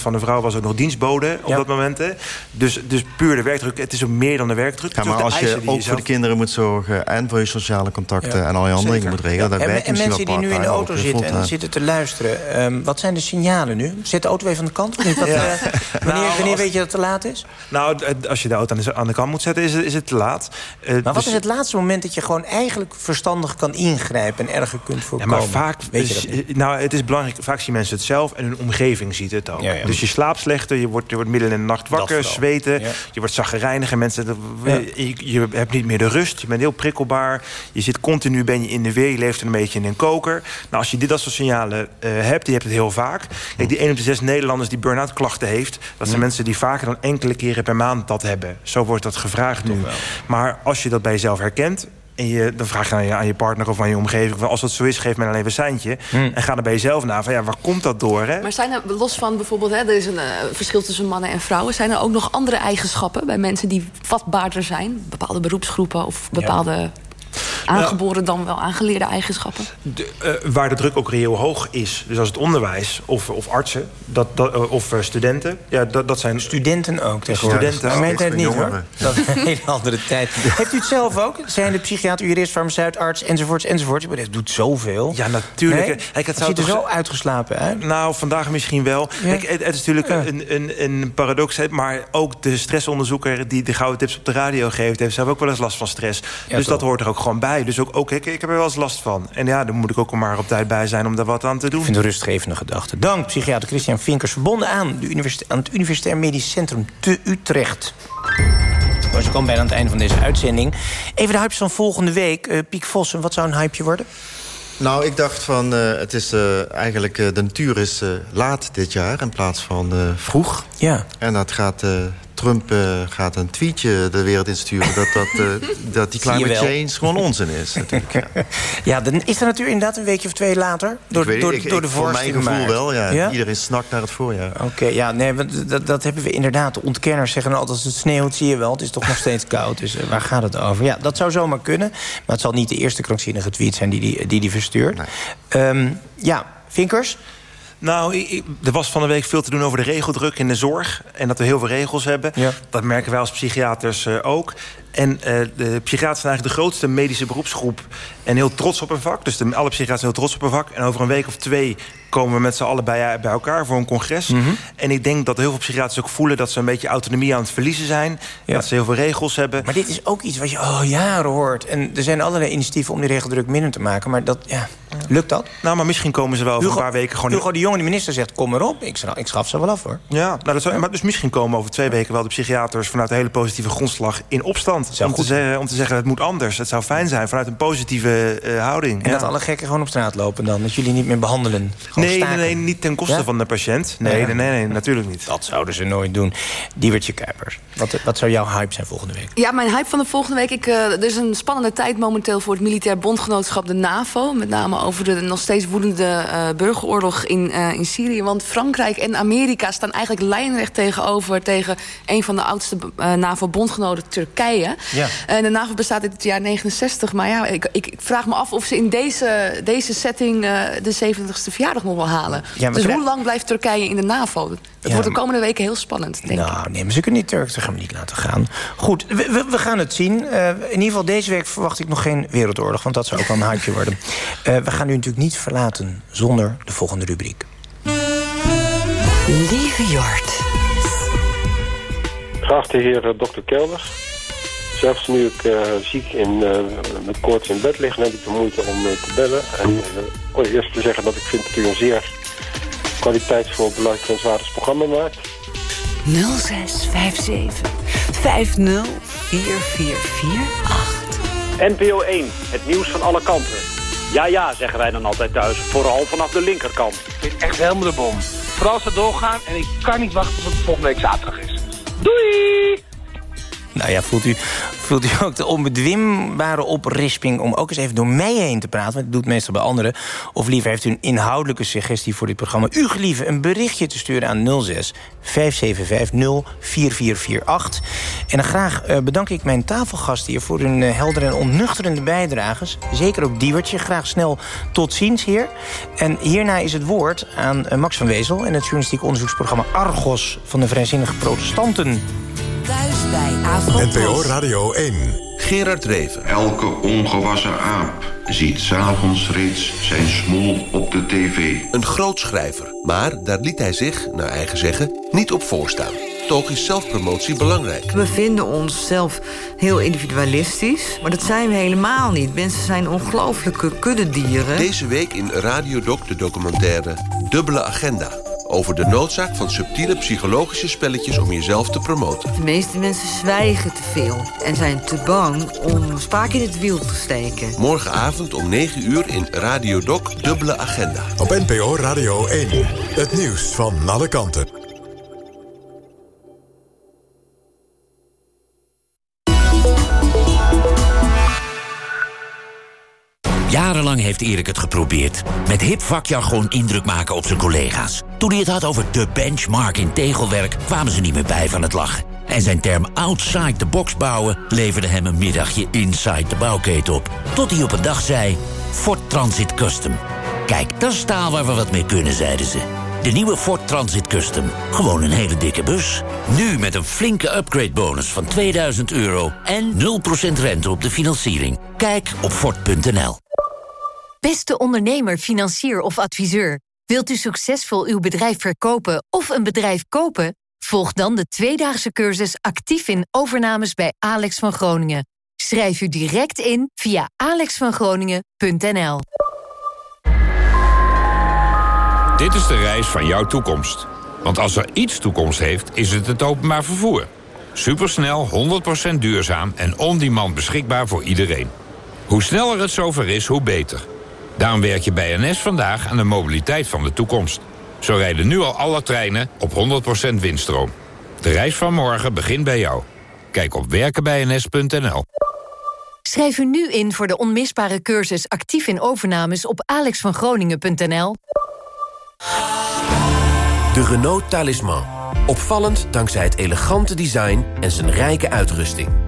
van de vrouw was ook nog dienstbode op Ja. dat moment. Hè? Dus, dus puur de werkdruk. Het is ook meer dan de werkdruk. Ja, maar de als je ook voor de kinderen moet zorgen... en voor je sociale contacten Ja, en al je andere dingen moet regelen... dan en, en mensen die nu in de auto zitten en zitten te luisteren... ehm, wat zijn de signalen nu? Zit de auto weer van de kant? Of niet? Wat, Ja. eh, wanneer Nou, wanneer als- weet je dat het te laat is? Nou, als je de auto aan de, aan de kant moet zetten, is het, is het te laat. Eh, Maar wat dus- is het laatste moment dat je gewoon eigenlijk verstandig kan ingrijpen... en erger kunt Ja, voorkomen? maar vaak, weet je is- nou, het is belangrijk, vaak zien mensen het zelf en hun omgeving ziet het ook. Ja, ja. Dus je slaapt slechter, je wordt, je wordt midden in de nacht wakker, zweten, Ja. je wordt zaggerijnig en mensen, je, je hebt niet meer de rust, je bent heel prikkelbaar, je zit continu, ben je in de weer, je leeft een beetje in een koker. Nou, als je dit dat soort signalen eh, hebt, je hebt het heel vaak. Kijk, die 1 op de 6 Nederlanders die burn-out klachten heeft, dat zijn mensen die vaker dan enkele keren per maand dat hebben. Zo wordt dat gevraagd nu. Maar als je dat bij jezelf herkent, en je, dan vraag je aan je, aan je partner of aan je omgeving... Van, als dat zo is, geef mij dan even een seintje. En ga er bij jezelf na van, ja, waar komt dat door? Hè? Maar zijn er, los van bijvoorbeeld, hè, er is een eh, verschil tussen mannen en vrouwen... zijn er ook nog andere eigenschappen bij mensen die vatbaarder zijn? Bepaalde beroepsgroepen of bepaalde aangeboren dan wel aangeleerde eigenschappen? De, eh, waar de druk ook reëel hoog is. Dus als het onderwijs of, of artsen dat, dat, eh, of eh, studenten. Ja, dat, dat zijn Studenten ook tegenwoordig. Studenten meent het niet hoor. Dat is een hele andere tijd. Heeft u het zelf ook? Zijn de psychiater, jurist, farmaceut, arts enzovoorts enzovoorts? Maar dat doet zoveel. Ja, natuurlijk. Nee? Kijk, het ziet er zo uitgeslapen uit. Nou, vandaag misschien wel. Ja. Kijk, het, het is natuurlijk Ja. een, een, een paradox. hè, Maar ook de stressonderzoeker die de gouden tips op de radio geeft... heeft zelf ook wel eens last van stress. dus toch. dat hoort er ook gewoon bij. bij. Dus ook, ook ik, ik heb er wel eens last van. En ja, dan moet ik ook maar op tijd bij zijn om daar wat aan te doen. Ik vind het een rustgevende gedachte. Dank, psychiater Christian Vinkers, verbonden aan, de universiteit, aan het Universitair Medisch Centrum te Utrecht. We komen bijna aan het einde van deze uitzending. Even de hypes van volgende week. Uh, Piek Vossen, wat zou een hypeje worden? Nou, ik dacht van, uh, het is uh, eigenlijk, de natuur is laat dit jaar in plaats van vroeg. Ja. En dat gaat Trump uh, gaat een tweetje de wereld insturen... dat, dat, uh, dat die climate change gewoon onzin is. ja, dan is er natuurlijk inderdaad een weekje of twee later... door, weet, door, ik, door de Voor mijn gevoel wel, ja. ja. Iedereen snakt naar het voorjaar. Oké, ja, nee, dat, dat hebben we inderdaad. De ontkenners zeggen altijd als het sneeuwt, zie je wel. Het is toch nog steeds koud, dus uh, waar gaat het over? Ja, dat zou zomaar kunnen. Maar het zal niet de eerste krankzinnige tweet zijn die die, die, die verstuurt. Nee. Um, ja, Vinkers... Nou, ik, er was van de week veel te doen over de regeldruk in de zorg. En dat we heel veel regels hebben. Ja. Dat merken wij als psychiaters uh, ook. En uh, de psychiaters zijn eigenlijk de grootste medische beroepsgroep. En heel trots op hun vak. Dus de, alle psychiaters zijn heel trots op hun vak. En over een week of twee komen we met z'n allen bij, bij elkaar voor een congres. Mm -hmm. En ik denk dat heel veel psychiaters ook voelen... dat ze een beetje autonomie aan het verliezen zijn. Ja. Dat ze heel veel regels hebben. Maar dit is ook iets wat je al jaren hoort. En er zijn allerlei initiatieven om die regeldruk minder te maken. Maar dat, ja, lukt dat? Nou, maar misschien komen ze wel over een paar weken gewoon... Hugo de jonge minister zegt, kom erop. Ik, ik schaf ze wel af, hoor. Ja, nou, dat zou, maar dus misschien komen over twee weken wel de psychiaters... vanuit een hele positieve grondslag in opstand. Zou om, te zeggen, om te zeggen, het moet anders. Het zou fijn zijn vanuit een positieve uh, houding. En ja. dat alle gekken gewoon op straat lopen dan? Dat jullie niet meer behandelen? Gewoon Nee, nee, nee, niet ten koste Ja? van de patiënt. Nee, Ja. nee, nee, nee, natuurlijk niet. Dat zouden ze nooit doen. Diewertje Kuipers, wat, wat zou jouw hype zijn volgende week? Ja, mijn hype van de volgende week. Ik, uh, er is een spannende tijd momenteel voor het militair bondgenootschap, de NAVO. Met name over de nog steeds woedende uh, burgeroorlog in, uh, in Syrië. Want Frankrijk en Amerika staan eigenlijk lijnrecht tegenover... tegen een van de oudste NAVO-bondgenoten, Turkije. Ja. En de NAVO bestaat uit het jaar 69. Maar ja, ik, ik, ik vraag me af of ze in deze, deze setting de 70ste verjaardag nog wel halen. Ja, dus hoe lang blijft Turkije in de NAVO? Het Ja, wordt de komende weken heel spannend, denk ik. Nou, nee, maar ze kunnen niet Turk, ze gaan we niet laten gaan. Goed, we, we, we gaan het zien. Uh, in ieder geval deze week verwacht ik nog geen wereldoorlog... want dat zou ook wel een hypeje worden. Uh, we gaan u natuurlijk niet verlaten zonder de volgende rubriek. Lieve Jort. Geachte heer eh, dokter Kelders. Zelfs nu ik uh, ziek en uh, met koorts in bed lig, heb ik de moeite om uh, te bellen. En uh, eerst te zeggen dat ik vind dat u een zeer kwaliteitsvol beluisterenswaardig programma maakt. 0657 504448. NPO 1, het nieuws van alle kanten. Ja, ja, zeggen wij dan altijd thuis. Vooral vanaf de linkerkant. Ik vind echt helemaal de bom. Vooral als ze doorgaan en ik kan niet wachten tot het volgende week zaterdag is. Doei! Nou ja, voelt u, voelt u ook de onbedwimbare oprisping... om ook eens even door mij heen te praten? Want dat doet meestal bij anderen. Of liever heeft u een inhoudelijke suggestie voor dit programma... u gelieve een berichtje te sturen aan 06 5750 4448. En dan graag uh, bedank ik mijn tafelgast hier... voor hun uh, heldere en ontnuchterende bijdrages. Zeker ook Diewertje. Graag snel tot ziens hier. En hierna is het woord aan uh, Max van Wezel... en het journalistiek onderzoeksprogramma Argos... van de Vrijzinnige Protestanten. Thuis bij Avro NPO Radio 1. Gerard Reven. Elke ongewassen aap ziet s'avonds reeds zijn smoel op de tv. Een groot schrijver, maar daar liet hij zich, naar eigen zeggen, niet op voorstaan. Toch is zelfpromotie belangrijk. We vinden onszelf heel individualistisch, maar dat zijn we helemaal niet. Mensen zijn ongelooflijke kuddedieren. Deze week in Radio Doc de documentaire Dubbele Agenda over de noodzaak van subtiele psychologische spelletjes om jezelf te promoten. De meeste mensen zwijgen te veel en zijn te bang om spaak in het wiel te steken. Morgenavond om 9 uur in Radio Doc Dubbele Agenda. Op NPO Radio 1. Het nieuws van alle kanten. Jarenlang heeft Erik het geprobeerd. Met hip vakjargon indruk maken op zijn collega's. Toen hij het had over de benchmark in tegelwerk... kwamen ze niet meer bij van het lachen. En zijn term outside the box bouwen... leverde hem een middagje inside de bouwketen op. Tot hij op een dag zei... Ford Transit Custom. Kijk, dat is waar we wat mee kunnen, zeiden ze. De nieuwe Ford Transit Custom. Gewoon een hele dikke bus. Nu met een flinke upgrade bonus van 2000 euro... en 0% rente op de financiering. Kijk op Ford.nl. Beste ondernemer, financier of adviseur. Wilt u succesvol uw bedrijf verkopen of een bedrijf kopen? Volg dan de tweedaagse cursus actief in overnames bij Alex van Groningen. Schrijf u direct in via alexvangroningen.nl. Dit is de reis van jouw toekomst. Want als er iets toekomst heeft, is het het openbaar vervoer. Supersnel, 100% duurzaam en on-demand beschikbaar voor iedereen. Hoe sneller het zover is, hoe beter. Daarom werk je bij NS vandaag aan de mobiliteit van de toekomst. Zo rijden nu al alle treinen op 100% windstroom. De reis van morgen begint bij jou. Kijk op werkenbijns.nl. Schrijf u nu in voor de onmisbare cursus actief in overnames op alexvangroningen.nl. De Renault Talisman. Opvallend dankzij het elegante design en zijn rijke uitrusting.